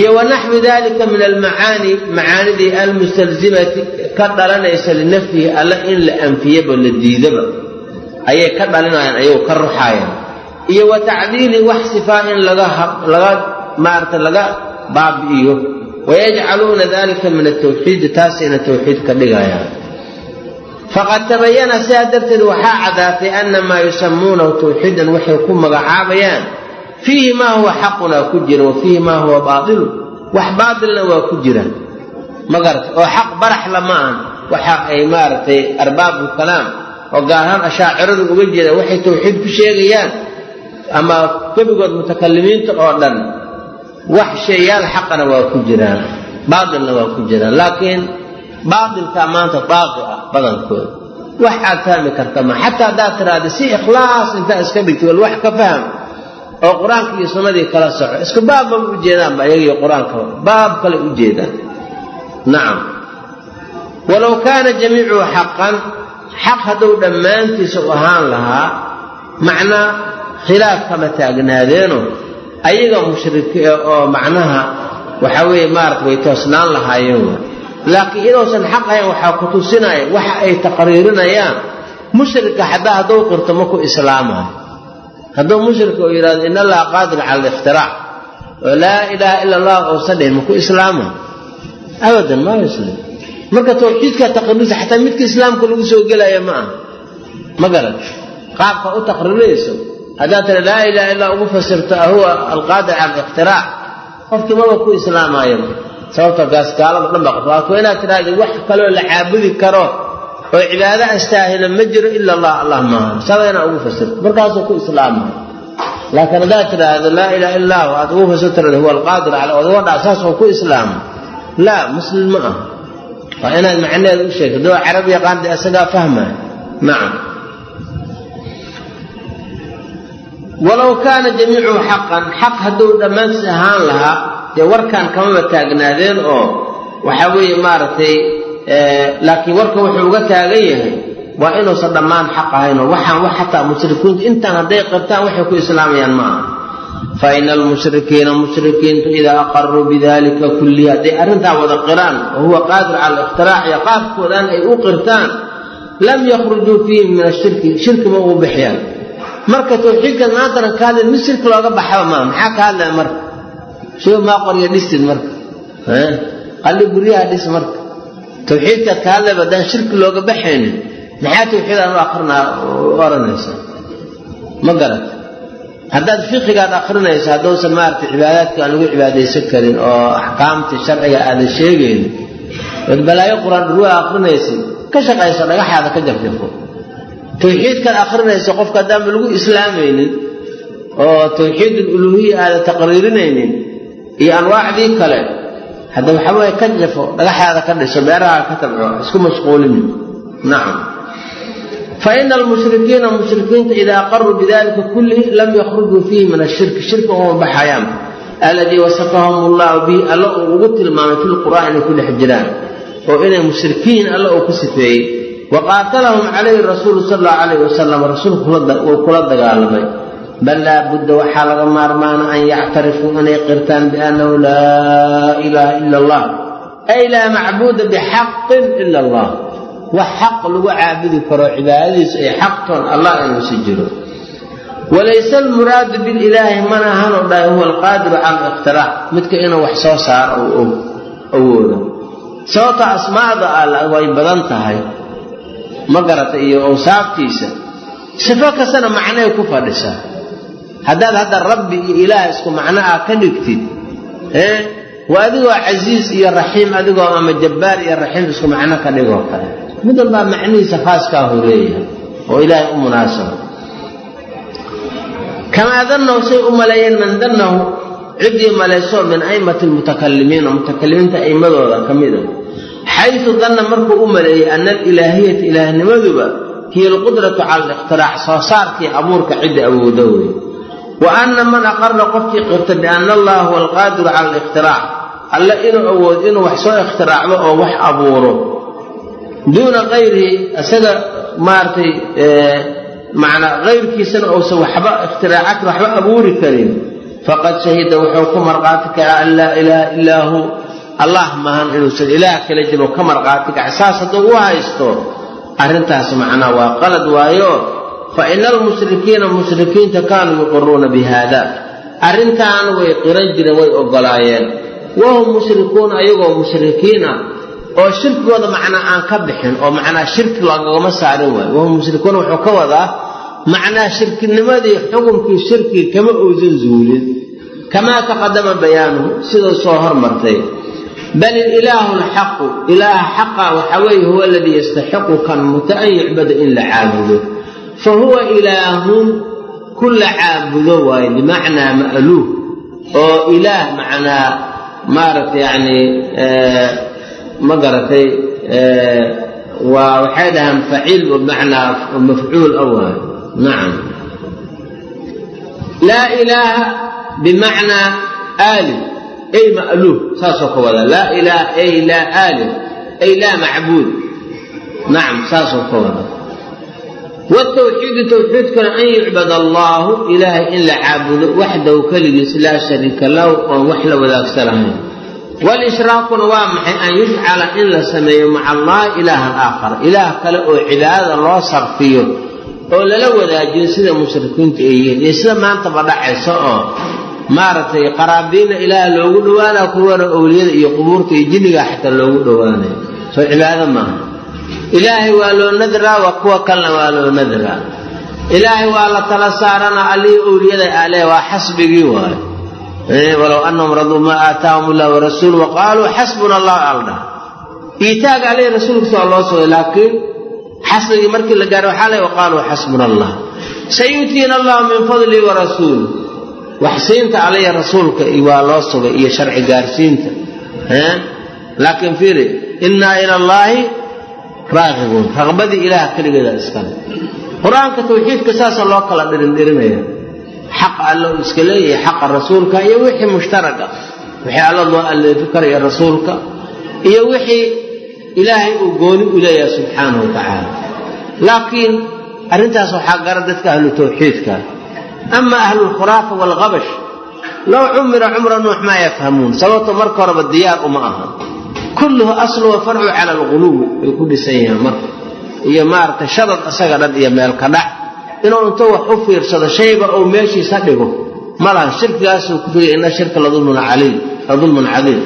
Iyo wanaxwi dalika min almacaani macaanidii almustalzimati ka dhalanaysa linafyihi alla in la anfiyaba la diidaba. Ayay ka dhalinayaan ayagu ka ruxaayaan iyo wa tacdiili wax sifaa in laga maarata laga baabi'iyo. Wayajcaluuna dalika min atawxiidi taasayna tawxiid ka dhigayaan faqad tabayana sidaa darteed waxaa caddaatay ana maa yusamuunahu tawxiidan waxay ku magacaabayaan. fiihi maa huwa xaqunaa ku jira wa fiihi maa huwa baailu wax baatilna waa ku jira ma garata oo xaq barax lama ahan. waxa ay maaragtay arbaabulkalaam oo gaar ahaan ashaaciradu uga jeedaan waxay tawxiid ku sheegayaan. ama gebigood mutakalimiinta oo dhan wax sheeyaal xaqana waa ku jiraan. baatilna waa ku jiraan. laakiin baatilkaa maanta daaqi ah badankooda wax aad fahmi karta ma xataa haddaad tiraahda si ikhlaas intaa iska dhigtay wal wax ka faham oo qur'aanka iyo sunnadii kala soco isku baab maba u jeedaanba ayagiyo qur'aanka baab kale u jeedaan. Nacam walow kaana jamiicuhu xaqan xaq hadduu dhammaantiisa u ahaan lahaa macnaa khilaaf kama taagnaadeeno ayaga mushriki oo macnaha waxa weeye maarata way toosnaan lahaayeen laakiin inuusan xaq ahayn waxaa ku tusinaya waxa ay taqriirinayaan mushrika xataa hadduu qirto ma ku islaamayo. Hadduu mushrika uu yidhahdo in allaha qaadir cala aliftiraac oo laa ilaaha ila allah uusan dhihin ma ku islaamayo. Abadan maa yuslim marka tawxiidka taqriirisa xataa midka islaamka lagu soo gelaya ma aha. Ma garan. Qaabka u taqriirayso haddaad tira laa ilaha illa ugu fasirto huwa alqaadir cala aliftiraac qofkii maba ku islaamaayo sababta gaasgaalada dhan baa waa inaad tidhahda wax kaloo la caabudi karo oo cibaado astaahila ma jiro ila allah allah maaha saba ugu fasirto. Markaasuu ku islaamaya laakiin haddaad tidhaahdo laa ilaha illa hu aad ugu fasirtira huwa alqaadir cala odaga dhaa saasoo ku islaama laa muslim ma aha. Waa inaad macnaheeda u sheegto. Doo carabi yaqaan dee isagaa fahmaya nacam. Walow kaana jamiicuhu xaqan xaq hadduu dhammaantiis ahaan lahaa dee warkan kamaba taagnaadeen oo waxa weeye maaragtay laakiin warka wuxuu uga taagan yahay waa inuusan dhammaan xaq ahaynoo waxaan wax xataa mushrikiintu intaan hadday qabtaan waxay ku islaamayaan ma aha. Fa ina almushrikiina mushrikiintu idaa aqaruu bidalika kullihi hadday arrintaa wada qiraan wa huwa qaadir cala alikhtiraac iyo qaabkoodan ay u qirtaan lam yakhrujuu fiihi min ashirki shirki ma ugu bixiyaan. Marka tawxiidkaad maantana ka hadlayn mid shirki looga baxaba maa maxaa ka hadlaya marka shoo maa qorya dhisid marka. Qalli guryaha dhis marka. Tawxiidkaad ka hadlayba haddaan shirki looga baxaynin maxaa tawxiid aan u akrinaa oranaysa? Ma garat haddaad fiqigaad akrinayso haddousan maaragtay cibaadaadka aan lagu cibaadaysan karin oo axkaamtii sharciga aadan sheegaynin ood balaayo qur'aan dhurwaa akrinaysid ka shaqayso dhagaxaada ka jafjafo tawxiidkaad akrinayso qofka haddaanba lagu islaamaynin oo tawxiid uluhiya aadan taqriirinaynin iyo anwaacdii kale. Hadda waxaweye ka jafo dhagaxaada ka dhiso beeraha ka tabco isku mashquulinin nacam fa ina almushrikiina mushrikiinta idaa aqaruu bidalika kullihi lam yakhrujuu fiihi min ashirki shirka uma baxayaan. Aladii wasafahum allahu bihi alla uu ugu tilmaamay fi lqur'aan inay ku dhex jiraan oo inay mushrikiin alla uu ku sifeeyey. Wa qaatalahum calayhi rasuulu sal allahu calayhi wasalam rasuulku uu kula dagaalamay bal laa budda waxaa laga maarmaana an yactarifuu inay qirtaan biannahu laa ilaaha ila allah ay laa macbuuda bixaqin ila allah wax xaq lagu caabudi karo cibaadadiisu ay xaqtoon allah inuusi jiro walayse almuraadu bililaahi mana ahanoo dhahay huwa alqaadiru cala alikhtiraac midka inuu wax soo saaro ou awoodo sababta asmaada alla way badan tahay ma garata iyo awsaaftiisa sifo kastana macnay ku fadhisaa haddaad hadda rabbi iyo ilaah isku macno ah ka dhigtid waa adigoo casiis iyo raxiim adigoo ama jabbaar iyo raxiim isku macno ka dhigoo kale. Mid walbaa macnihiisa khaaskaahu leeyahay oo ilaahay u munaasaba. Kamaa dannahu say u maleeyeen man dannahu ciddii malayso min a'immati almutakalimiina mutakalimiinta a'immadooda ka mida xaysu danna markuu u maleeyey ana alilaahiyata ilaahnimaduba hiya alqudratu cala alikhtiraac soo saarkii abuurka cidda awoodo wey wa anna man aqara qofkii qirta bianna allaha huwa alqaadiru cala alikhtiraac alle inuu awood inuu wax soo ikhtiraacdo oo wax abuuro. Duuna kayrihi isaga maaragtay macnaa kayrkiisana uusan waxba ikhtiraacati waxba abuuri karin. Faqad shahida wuxuu ku marqaati kacay an laa ilaaha illaa hu allah maahan inuusan ilaah kala jiro ka marqaati kacay saas hadduu u haysto arrintaas macnaa waa qalad waayo fa ina almushrikiina mushrikiinta kaanuu yuqiruuna bi haada arrintaana way qiran jireen way ogolaayeen. Wahum mushrikuuna ayagoo mushrikiina oo shirkigooda macnaa aan ka bixin oo macnaa shirki lagagama saarin waayo. Wahum mushrikuuna wuxuu ka wadaa macnaa shirkinimadii xukunkii shirki kama uusan zuulin. Kamaa taqadama bayaanuhu sidoo soo hormartay. Bal ililaahu alxaqu ilaaha xaqa waxa weeye huwa aladii yastaxiqu kan muta an yucbada in la caabudo fa huwa ilaahun ku la caabudo waaye bimacnaa ma'luuh oo ilaah macnaa maaragtay yacni ma garatay waa waxay dhahaan faciil bimacnaa mafcuul a waayo nacam laa ilaaha bimacnaa aalim ay ma'luuh saasoo ka wada laa ilaaha ay laa aalim ay laa macbuud nacam saasoo ka wtawxiidu tawxiidkuna an yucbad allaahu ilaahay in la caabudo waxdahu keligiis laa shariika lahu oon wax la wadaagsanlahayn wlishraakuna waa maxay an yujcala in la sameeyo maca allahi ilaahan aakhara ilaah kale oo cibaadada loo sarfiyo oo lala wadaajiyo sida mushrikiintu ay iyo sida maantaba dhacaysa oo maaragtay qaraabiinna ilaah loogu dhowaanaya kuwana owliyada iyo qubuurta iyo jinniga xataa loogu dhowaanayo soo cibaado maaha ilaahay waa loo nadraa waa kuwa kalena waa loo nadraa. Ilaahay waa la tala saarana allihii owliyada ale waa xasbigii waayo walow anahum raduu maa aataahum illah warasuulu waqaaluu xasbuna allah aldha iitaaga alihii rasuulkiisa waa loo sugay laakiin xasbigii markii la gaaray waxaa le waqaaluu xasbuna allah sayuutiina allahu min fadlihi warasuulu waxsiinta aliya rasuulka waa loo sugay iyo sharci gaarsiinta. Laakiin fiiri innaa ila allaahi raaqibuun raqbadii ilaah keligeeda iskale qur'aanka tawxiidka saasa loo kala dhirindhirinaya xaq alla uu iska leeyahay xaqa rasuulka iyo wixii mushtaraga. Wixii alla loo alleefi karaya rasuulka iyo wixii ilaahay uu gooni u leeyahay subxaanahu wa tacaala. Laakiin arrintaas waxaa gara dadka ahlu tawxiidka. Ama ahlulkhuraafa waalqabash low cumira cumra nuux maa yafhamuun sababto marka horeba diyaar uma aha kulluhu aslu wa farcu cala alghuluwi. Ay ku dhisan yihiin marka. Iyo maaragtay shadad isaga dhan iyo meelka dhac. Inuu intuu wax u fiirsado shayba uu meeshiisa dhigo ma laha. Shirkigaasuu ku figay ina shirka ladulmun cadiim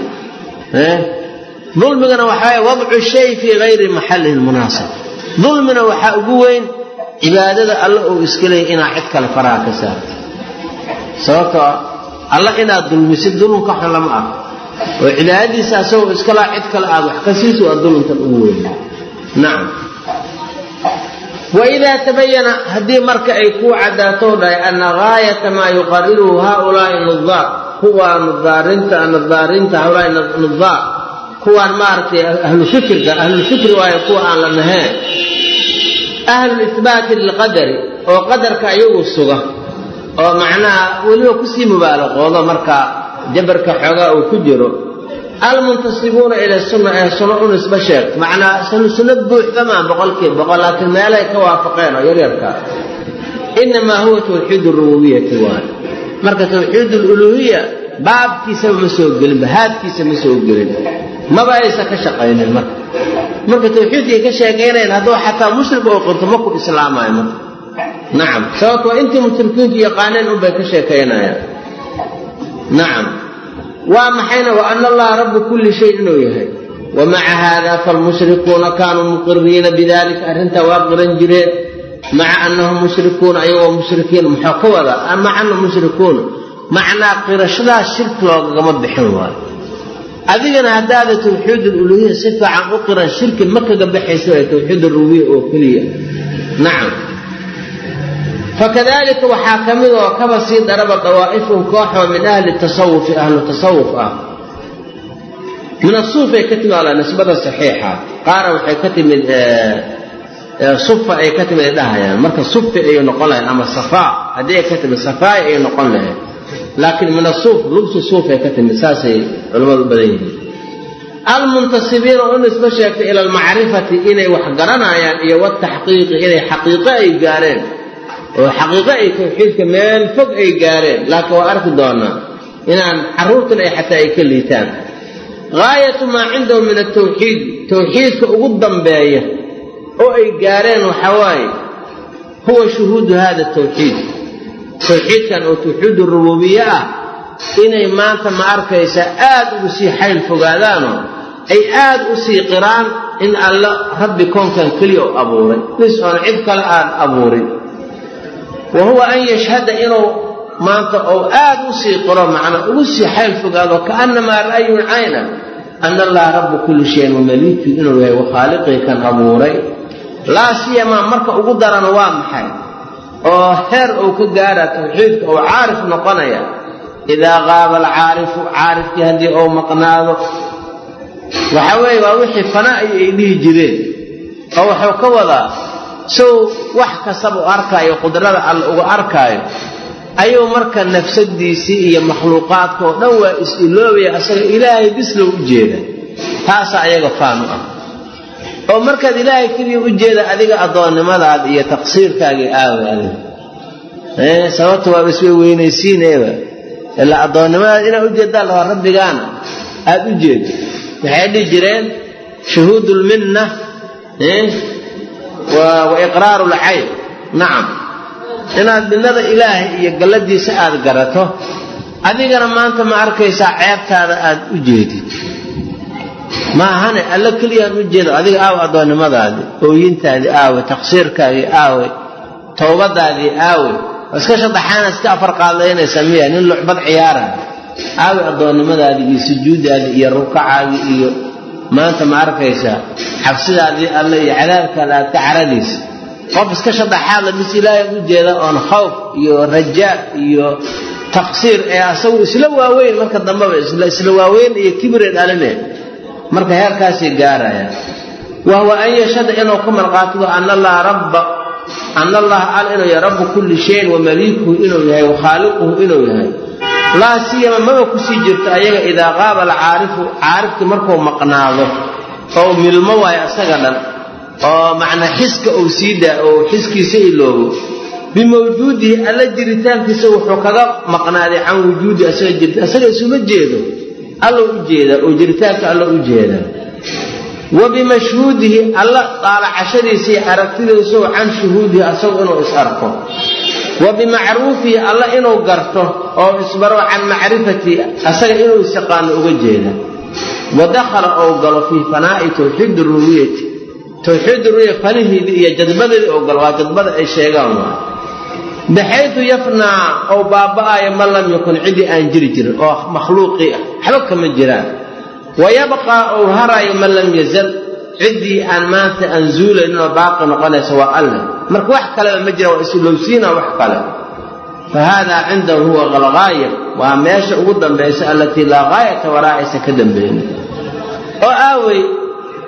dulmigana waxaa wadcu shay fii gayri maxallihi lmunaasib dulmina waxaa ugu weyn cibaadada alla uu iska leeyay inaad cid kale faraha ka saarto. Sababtoo alla inaad dulmisid dulmka xun lama ah oo cibaadadiisa asagoo iska laa cid kale aad wax ka siiso waa ugu weyn. Nacam waidaa tabayana haddii marka ay kuu caddaato dhahay ana gaayata maa yuqariruhu haaulaai nudaar kuwaa nudaarinta nudaarinta haulaai nudaar kuwaan maaragtay ahlu fikirka waayo kuwa aan la naheen ahlu isbaati lilqadari oo qadarka iyagu suga oo macnaha weliba ku sii mubaalaqoodo marka jabarka xoogaa uu ku jiro almuntasibuuna ila sunna ee sunno u nisba sheegto macnaa sunno buuxda maa boqolkiiba boqol laakiin meelay ka waafaqeen oo yaryarka. Inamaa huwa tawxiid rububiyati waay. Marka tawxiid luluhiya baabkiisaba ma soo gelinba haadkiisa ma soo gelin. Maba aysan ka shaqaynin marka. Marka tawxiidkay ka sheekaynayan hadduu xataa mushrik oo qirto maku islaamayo marka. Nacam sababto waa intii mushrikiintu yaqaaneen unbay ka sheekaynayaan nacam waa maxayna? Wa ana allaha rabbu kulli shay inuu yahay. Wa maca haada falmushrikuuna kaanuu muqiriina bidalika arrintaa waa qiran jireen maca annahum mushrikuuna ayagoo mushrikiin muxuu ka wadaa? Maca annahum mushrikuuna macnaa qirashadaas shirki loogagama bixin waayo. Adigana haddaada tawxiid uluhiya si fiican u qiran shirki ma kaga baxaysa waa tawxiid rubiya oo keliya. Nacam fakadalika waxaa ka mid oo kaba sii daraba dawaa'ifun kooxoo min ahli tasawufi ahlu tasawuf ah min asuufay ka timid ala nisbada saxiixa qaara waxay ka timid sufa ay ka timid ay dhahayaan marka sufi ayay noqon lahayn ama safaa haddii ay ka timid safaay ayay noqon lahayn laakiin min asuuf lubsu suufay ka timid saasay culimmadu badan yihiin almuntasibiina u nisbo sheegtay ila almacrifati inay wax garanayaan iyo wataxqiiqi inay xaqiiqo ay gaareen oo xaqiiqo ay tawxiidka meel fog ay gaareen. Laakiin waa arki doonaa inaan carruurtan ay xataa ay ka liitaan. Gaayatu maa cindahum min atawxiid tawxiidka ugu dambeeya oo ay gaareen waxaa waaye huwa shuhuudu hada tawxiid tawxiidkan oo tawxiid rububiye ah inay maanta ma arkaysa aad ugu sii xayl fogaadaanoo ay aad u sii qiraan in alla rabbi koonkan keliya u abuuray. Bis oon cid kale aan abuurin wa huwa an yashhada inuu maanta ou aad u sii qiro macnaa ugu sii xayl fogaado kaannamaa ra'yun cayna ana allaha rabbu kulli shayin wamaliiki inuu yahay wakhaaliqii kan abuuray laa siyamaa marka ugu darana waa maxay oo heer uu ka gaara tawxiidka oo caarif noqonaya idaa qaaba alcaarifu caarifkii haddii uu maqnaado waxa weeye waa wixii fanaa'i ay dhihi jireen oo wuxuu ka wadaa sow wax kastaba u arkaayo qudrada alle uga arkaayo ayuu marka nafsadiisii iyo makhluuqaadka oo dhan waa is-iloobaya asaga ilaahay bislow u jeeda. Taasaa ayaga faanu ah. Oo markaad ilaahay keliya u jeeda adiga addoonnimadaada iyo taqsiirkaagii aaway adiga. Sababta waaba isway weynaysiineeba. Ilaa addoonnimadaada inaad ujeeddaan lahaa rabbigaana aada u jeedo. Waxay dhihi jireen? Shuhuudulminna wa iqraaru lcayb nacam inaad minnada ilaahay iyo galladiisa aad garato adigana maanta ma arkaysaa ceebtaada aad u jeedid. Ma ahane alla keliyaan u jeedo adiga aawe addoonnimadaadii ooyintaadii aawe taqsiirkaagii aawe towbadaadii aawe. Iska shadaxaana iska afarqaadaynaysa miya nin lucbad ciyaara aawe addoonnimadaadii iyo sujuuddaadii iyo rukacaagii iyo maanta ma arkaysaa xabsidaadii alle iyo cadaabkaada aad ka caradiisa qof iska shadaxaadla bis ilaahay u jeeda oon khawf iyo rajaa iyo taqsiir ee asagu isla waaweyn marka dambeba isla waaweyn iyo kibire dhalineen marka heerkaasay gaaraya. Wa huwa an yashhada inuu ka marqaatido ana allaha rabba ana allaha al inuu yahay rabbu kulli shayin wa maliikuhu inuu yahay wa khaaliquhu inuu yahay laa siyama maba ku sii jirto ayaga idaa qaaba alcaarifu caarifkii markuu maqnaado oo milmo waayo asaga dhan oo macnaa xiska uu sii daa oo xiskiisa iloobo bimawjuudihi alla jiritaankiisa wuxuu kaga maqnaaday can wujuudi asaga jirta asaga isuma jeedo alla u jeedaa oo jiritaanka alla u jeedaa wa bimashhuudihi alla daalacashadiisa iyo aragtidiisao can shuhuudihi asagu inuu is arko wa bimacruufihi alla inuu garto oo isbaro can macrifatihi asaga inuu isyaqaano uga jeeda. Wa dakhala ou galo fii fanaa'i tawxiid rububiyati tawxiid rububiya fanihiidii iyo jadbadeedii ou galo waa jadbada ay sheegaan waa baxaytu yafnaa ou baaba'ayo man lam yakun ciddii aan jiri jirin oo makhluuqii ah. Waxba kama jiraan. Wa yabqaa ou haraayo man lam yazal ciddii aan maanta aan zuulaynin oo baaqi noqonaysa waa alleh marka wax kaleba ma jira waa islowsiina wax kale. Fa haadaa cindahu huwa algaaya waa meesha ugu dambaysa allatii laa gaayata waraa'aysa ka dambeyn. Oo aawey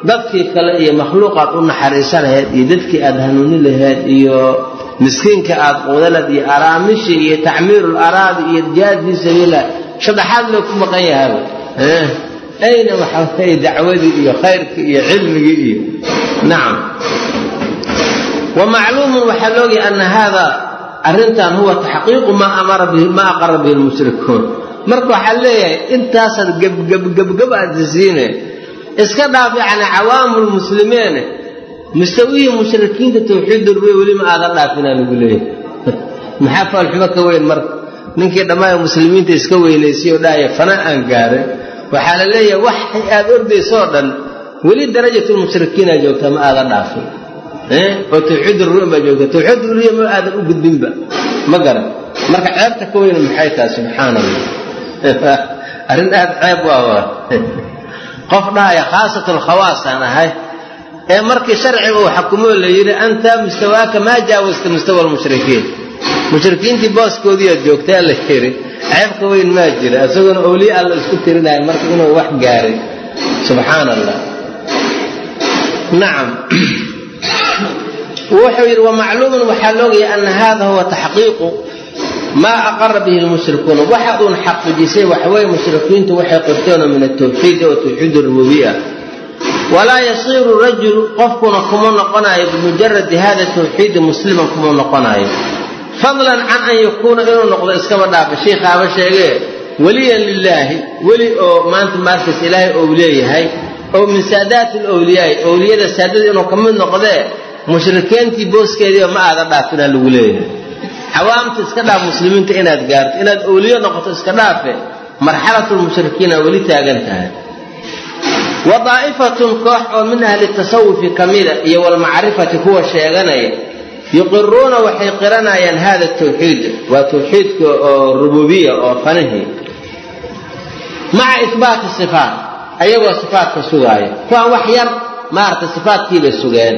dadkii kale iyo makhluuqaad u naxariisa lahayd iyo dadkii aad hanuuni lahayd iyo miskiinka aad quudalad iyo araamishii iyo tacmiirul araadi iyo jihaad fii sabiililah shadaxaad loo ku maqan yahay. Ayna waxaa dacwadii iyo khayrkii iyo cilmigii iyo nacam wa macluumun waxaa loogaya ana haada arrintan huwa taxqiiqu maa amara bihi maa aqara bihi lmushrikuun marka waxaa leeyahay intaasaad gebgebgebgeb aad isiine iska dhaaf yacni cawaamu lmuslimiine mustawihii mushrikiinta tawxiid rubiya weli ma aadan dhaafinaa lagu leeyahay. Maxaa faalxumo ka weyn marka ninkii dhammaan muslimiinta iska weynaysiyo dhahaya fana aan gaarin waxaa la leeyahay wax aad ordaysoo dhan weli darajatulmushrikiinaa joogtaa ma aadan dhaafin oo tawxiid rubiya baa joogta. Tawxiid rubiya ma aadan u gudbinba. Ma garan marka ceebta ka weyna maxay tahay? Subxaana allah arrin aad ceeb waa waa. Qof dhahaya khaasatun khawaasaan ahay ee markii sharciga uu xakumoo la yidhi anta mustawaaka maa jaawasta mustawa almushrikiin mushrikiintii booskoodiiaad joogtaa la yidhi ceebka weyn maa jira. Isagoona awliye alla isku tirinaya marka inuu wax gaaray. Subxaana allah nacam wuxuu yidhi wamacluumun waxaa loogaya ana hada huwa taxqiiqu maa aqara bihi lmushrikuuna waxa uun xaqiijisay waxaweye mushrikiintu waxay qirteenoo min atawxiid oo tawxiid rububiya walaa yasiiru rajulu qofkuna kuma noqonayo bimujaradi hada tawxiidi musliman kuma noqonayo fadlan can an yakuuna inuu noqdo iskaba dhaafa shiikhaaba sheegee weliyan lilaahi weli oo maanta maarkaas ilaahay ou leeyahay oo min saadaati lwliyaai owliyada saadada inuu ka mid noqdee mushrikiintii booskeediiba ma aadan dhaafinaa lagu leeyahay. Cawaamta iska dhaaf muslimiinta inaad gaarto inaad owliyo noqoto iska dhaafe marxalatulmushrikiina weli taagan tahay. Wa koox oo min ahli tasawufi ka mida iyo walmacrifati kuwa sheeganaya yuqiruuna waxay qiranayaan hada tawxiid waa tawxiidka oo rububiya oo fanihii maca ihbaati sifaat ayagoo sifaatka sugaaya kuwaan wax yar maarata sifaatkiibay sugeen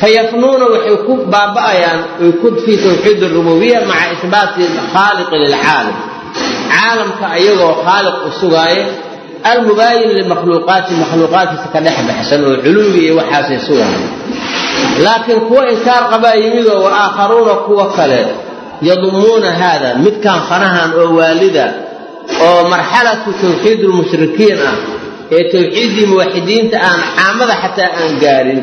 fayafnuuna waxay ku baaba'ayaan ay ku fii tawxiid rububiya maca ihbaati khaaliqi lilcaalam caalamka ayagoo khaaliq u sugaaya almubaayin limakhluuqaati makhluuqaadkiisa ka dhex baxsan oo culuwi iyo waxaasay sugaaya laakiin kuwa inkaar qabaa yimidoo wa aakharuuna kuwa kale yadumuuna haada midkan fanahan oo waalida oo marxalatu tawxiid lmushrikiin ah ee tawxiiddii muwaxidiinta aan caamada xataa aan gaarin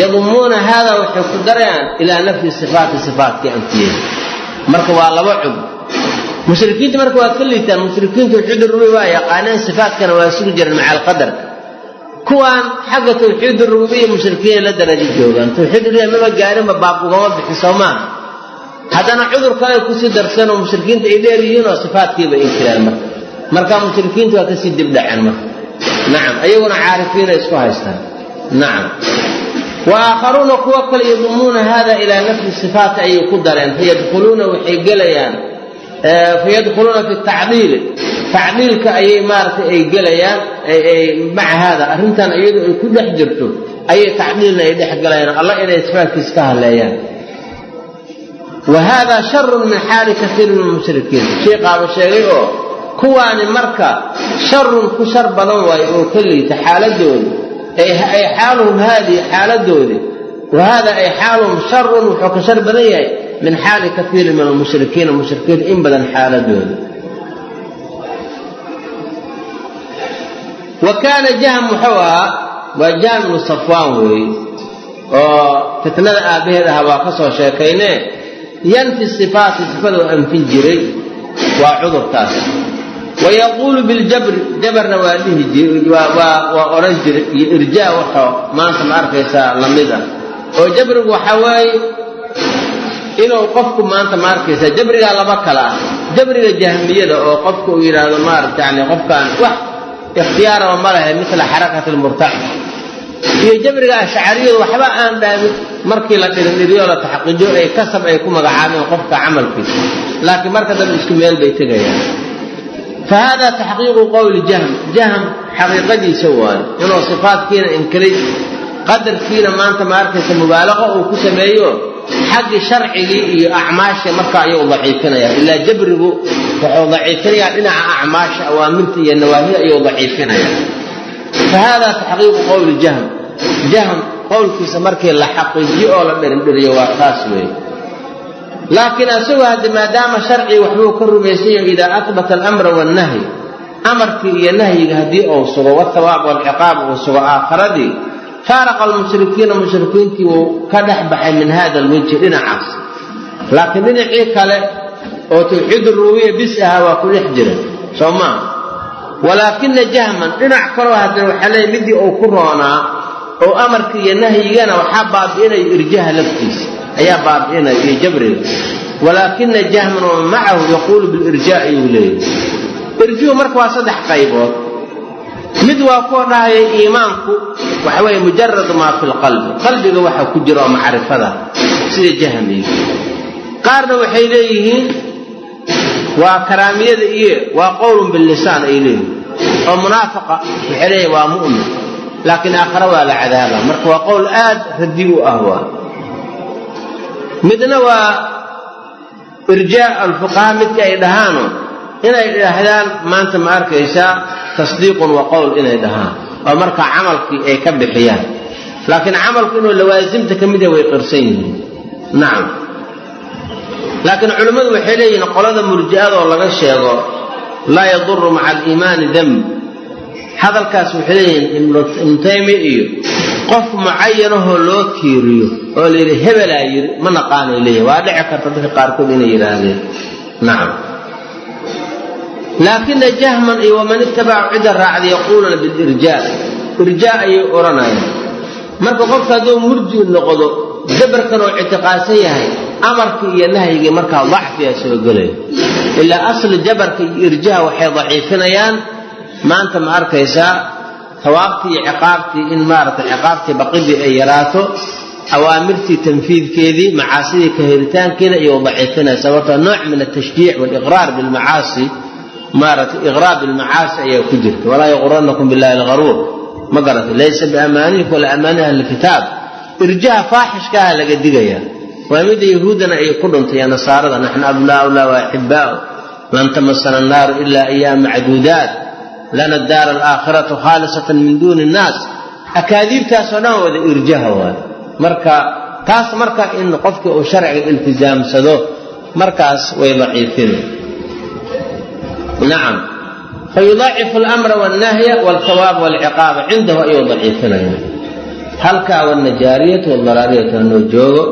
yadumuuna haada waxay ku darayaan ilaa nafyi sifaati sifaatkii anfiyey marka waa laba cub. Mushrikiinta marka waa ka liitaan mushrikiin tawxiid rubi yaqaaneen sifaatkana waa sugi jireen maca alqadarka kuwaan xagga tawxiid rububiya mushrikiina la darajo joogaan. Tawxiid rubiya maba gaarinba baab ugama bixin soo maaha haddana cudur kale ku sii darsan oo mushrikiinta ay dheer yihiin oo sifaatkiiba inkiraan marka. Marka mushrikiinta waa ka sii dibdhaceen marka. Nacam ayaguna caarifiinay isku haystaan. Nacam wa aakharuuna kuwo kale yadumuuna hada ilaa nafyi sifaati ayay ku dareen fayadkhuluuna waxay gelayaan fayadkhuluuna fi tacdiili tacdiilka ayay maaragtay ay gelayaan maca haada arrintan iyadu ay ku dhex jirto ayay tacdiilna ay dhex galayaan allah inay sifaatkiisa ka hadleeyaan wa hada sharun min xaali kaiirin min mushrikiin shiikaaba sheegay oo kuwaani marka sharun ku shar badan waayo oo ka liita xaaladooda ay xaaluhum haadihi xaaladoodi wa hada ay xaaluhum sharun wuxuu ka shar badan yahay min xaali kaiirin min almushrikiina mushrikiinta in badan xaaladooda wa kaana jahm wuxuu ahaa waa jahm ibnu safwaan weeye oo fitnada aabbaheed aha waa ka soo sheekayne yanfi sifaati sifada u anfin jiray waa cudurkaas wayaquulu biljabri jabarna waa dhihi waa odhan jiray iyo irjaa waxoo maanta ma arkaysaa la mid ah oo jabrigu waxaa waaye inuu qofku maanta ma arkaysaa jabrigaa laba kala ah. jabriga jahmiyada oo qofku uu yidhaahdo maarata yani qofkaan wax ikhtiyaaraba ma lehe mila xarakati lmurtaci iyo jabriga ashcariyadu waxba aan dhaamin markii la dhirindhiriyo la taxqiijiyo ay kasab ay ku magacaabeen qofka camalkiisa. laakiin marka dambe isku meel bay tegayaan fa hada taxqiiqu qowli jahm jahm xaqiiqadiisa waayo inuu sifaadkiina inkiray qadarkiina maanta ma arkaysa mubaalaqo uu ku sameeyo xaggii sharcigii iyo acmaasha marka ayuu daciifinaya ilaa jabrigu wuxuu daciifinayaa dhinaca acmaasha awaamirta iyo nawaahida ayuu daciifinaya fa hada taxqiiqu qowli jahm jahm qowlkiisa markii la xaqiijiyo oo la dhirindhiriyo waa taas weeye laakiin asagoo hadde maadaama sharcii waxbuu ka rumaysan yahay idaa ahbata alamra wannahyi amarkii iyo nahyiga haddii uu sugo wathawaab walciqaab uu sugo aakharadii faaraqa almushrikiina mushrikiintii wuu ka dhex baxay min hada alwejhi dhinacaas. Laakiin dhinacii kale oo tawxiid rububiya bis ahaa waa ku dhex jira. Soo maa walaakina jahman dhinac kaloo haddana waxaa leeya midii uu ku roonaa oo amarka iyo nahyigana waxaa baabi'inayo irjaha laftiisa ayaa baabi'inaya iyo jabriga walaakina jahman waman macahu yaquulu bilirjaa ayuu leeyahy irjuhu marka waa saddex qaybood. Mid waa kuwa dhahaya iimaanku waxa weeye mujaradu maa fi lqalbi qalbiga waxa ku jira oo macrifada sida jahmiga. Qaarna waxay leeyihiin waa karaamiyada iyo waa qowlun billisaan ay leeyihiin. Oo munaafaqa waxay leeyihiin waa mu'min. Laakiin aakhare waa la cadaaba marka waa qowl aad radi u ah waa midna waa irjaa alfuqaha midka ay dhahaano. Inay idhaahdaan maanta ma arkaysaa tasdiiqun wa qowl inay dhahaan. Oo markaa camalkii ay ka bixiyaan. Laakiin camalku inuu lawaasimta ka mida way qirsan yihiin. Nacam. Laakiin culimmadu waxay leeyihiin qolada murji'adoo laga sheego laa yaduru maca aliimaani demb hadalkaas waxay leeyihiin ibnu taymi iyo qof mucayanahoo loo tiiriyo oo la yidhi hebelaa yidhi ma naqaanay leeyihiin waa dhici karta dadka qaarkood inay yidhaahdeen. Nacam laakina jahman iyo waman itabacu cidda raacda yaquuluuna bilirjaa. Irjaa ayay odhanayaan marka qofka hadduu murji noqdo jabarkan oo ictiqaadsan yahay amarkii iyo nahyigii markaa dacfiyaa soo gelaya ilaa asli jabarka iyo irjaha waxay daciifinayaan maanta ma arkaysaa tawaabtii iyo ciqaabtii in maaragtay ciqaabtii baqidii ay yaraato awaamirtii tanfiidkeedii macaasidii ka helitaankiina iyuu daciifinaya sababtoo nooc min altashjiic waaliqraar bilmacaasi maaragtay iqraar bilmacaasi ayaa ku jirta. Walaa yaquranakum billahi algharuur. Ma garatay laysa biamaanikum wala amaani ahli kitaab. Irjaha faaxishkaaha laga digaya waa midda yahuuddana ay ku dhuntay nasaarada. Naxnu abnaa'ullah wa axibbaa'u lan tamasana annaaru ilaa ayaam macduudaat lana daara alaakhiratu khaalisatan min duuni innaas akaadiibtaasoo dhan wada irjaha waay marka taas marka in qofkii uu sharciga iltizaamsado markaas way daciifina nacam fayudaacifu alamra walnahya walthawaab walciqaaba cindahu ayuu daciifinaya halkaa wanajaariyatu waldaraariyatu hanoo joogo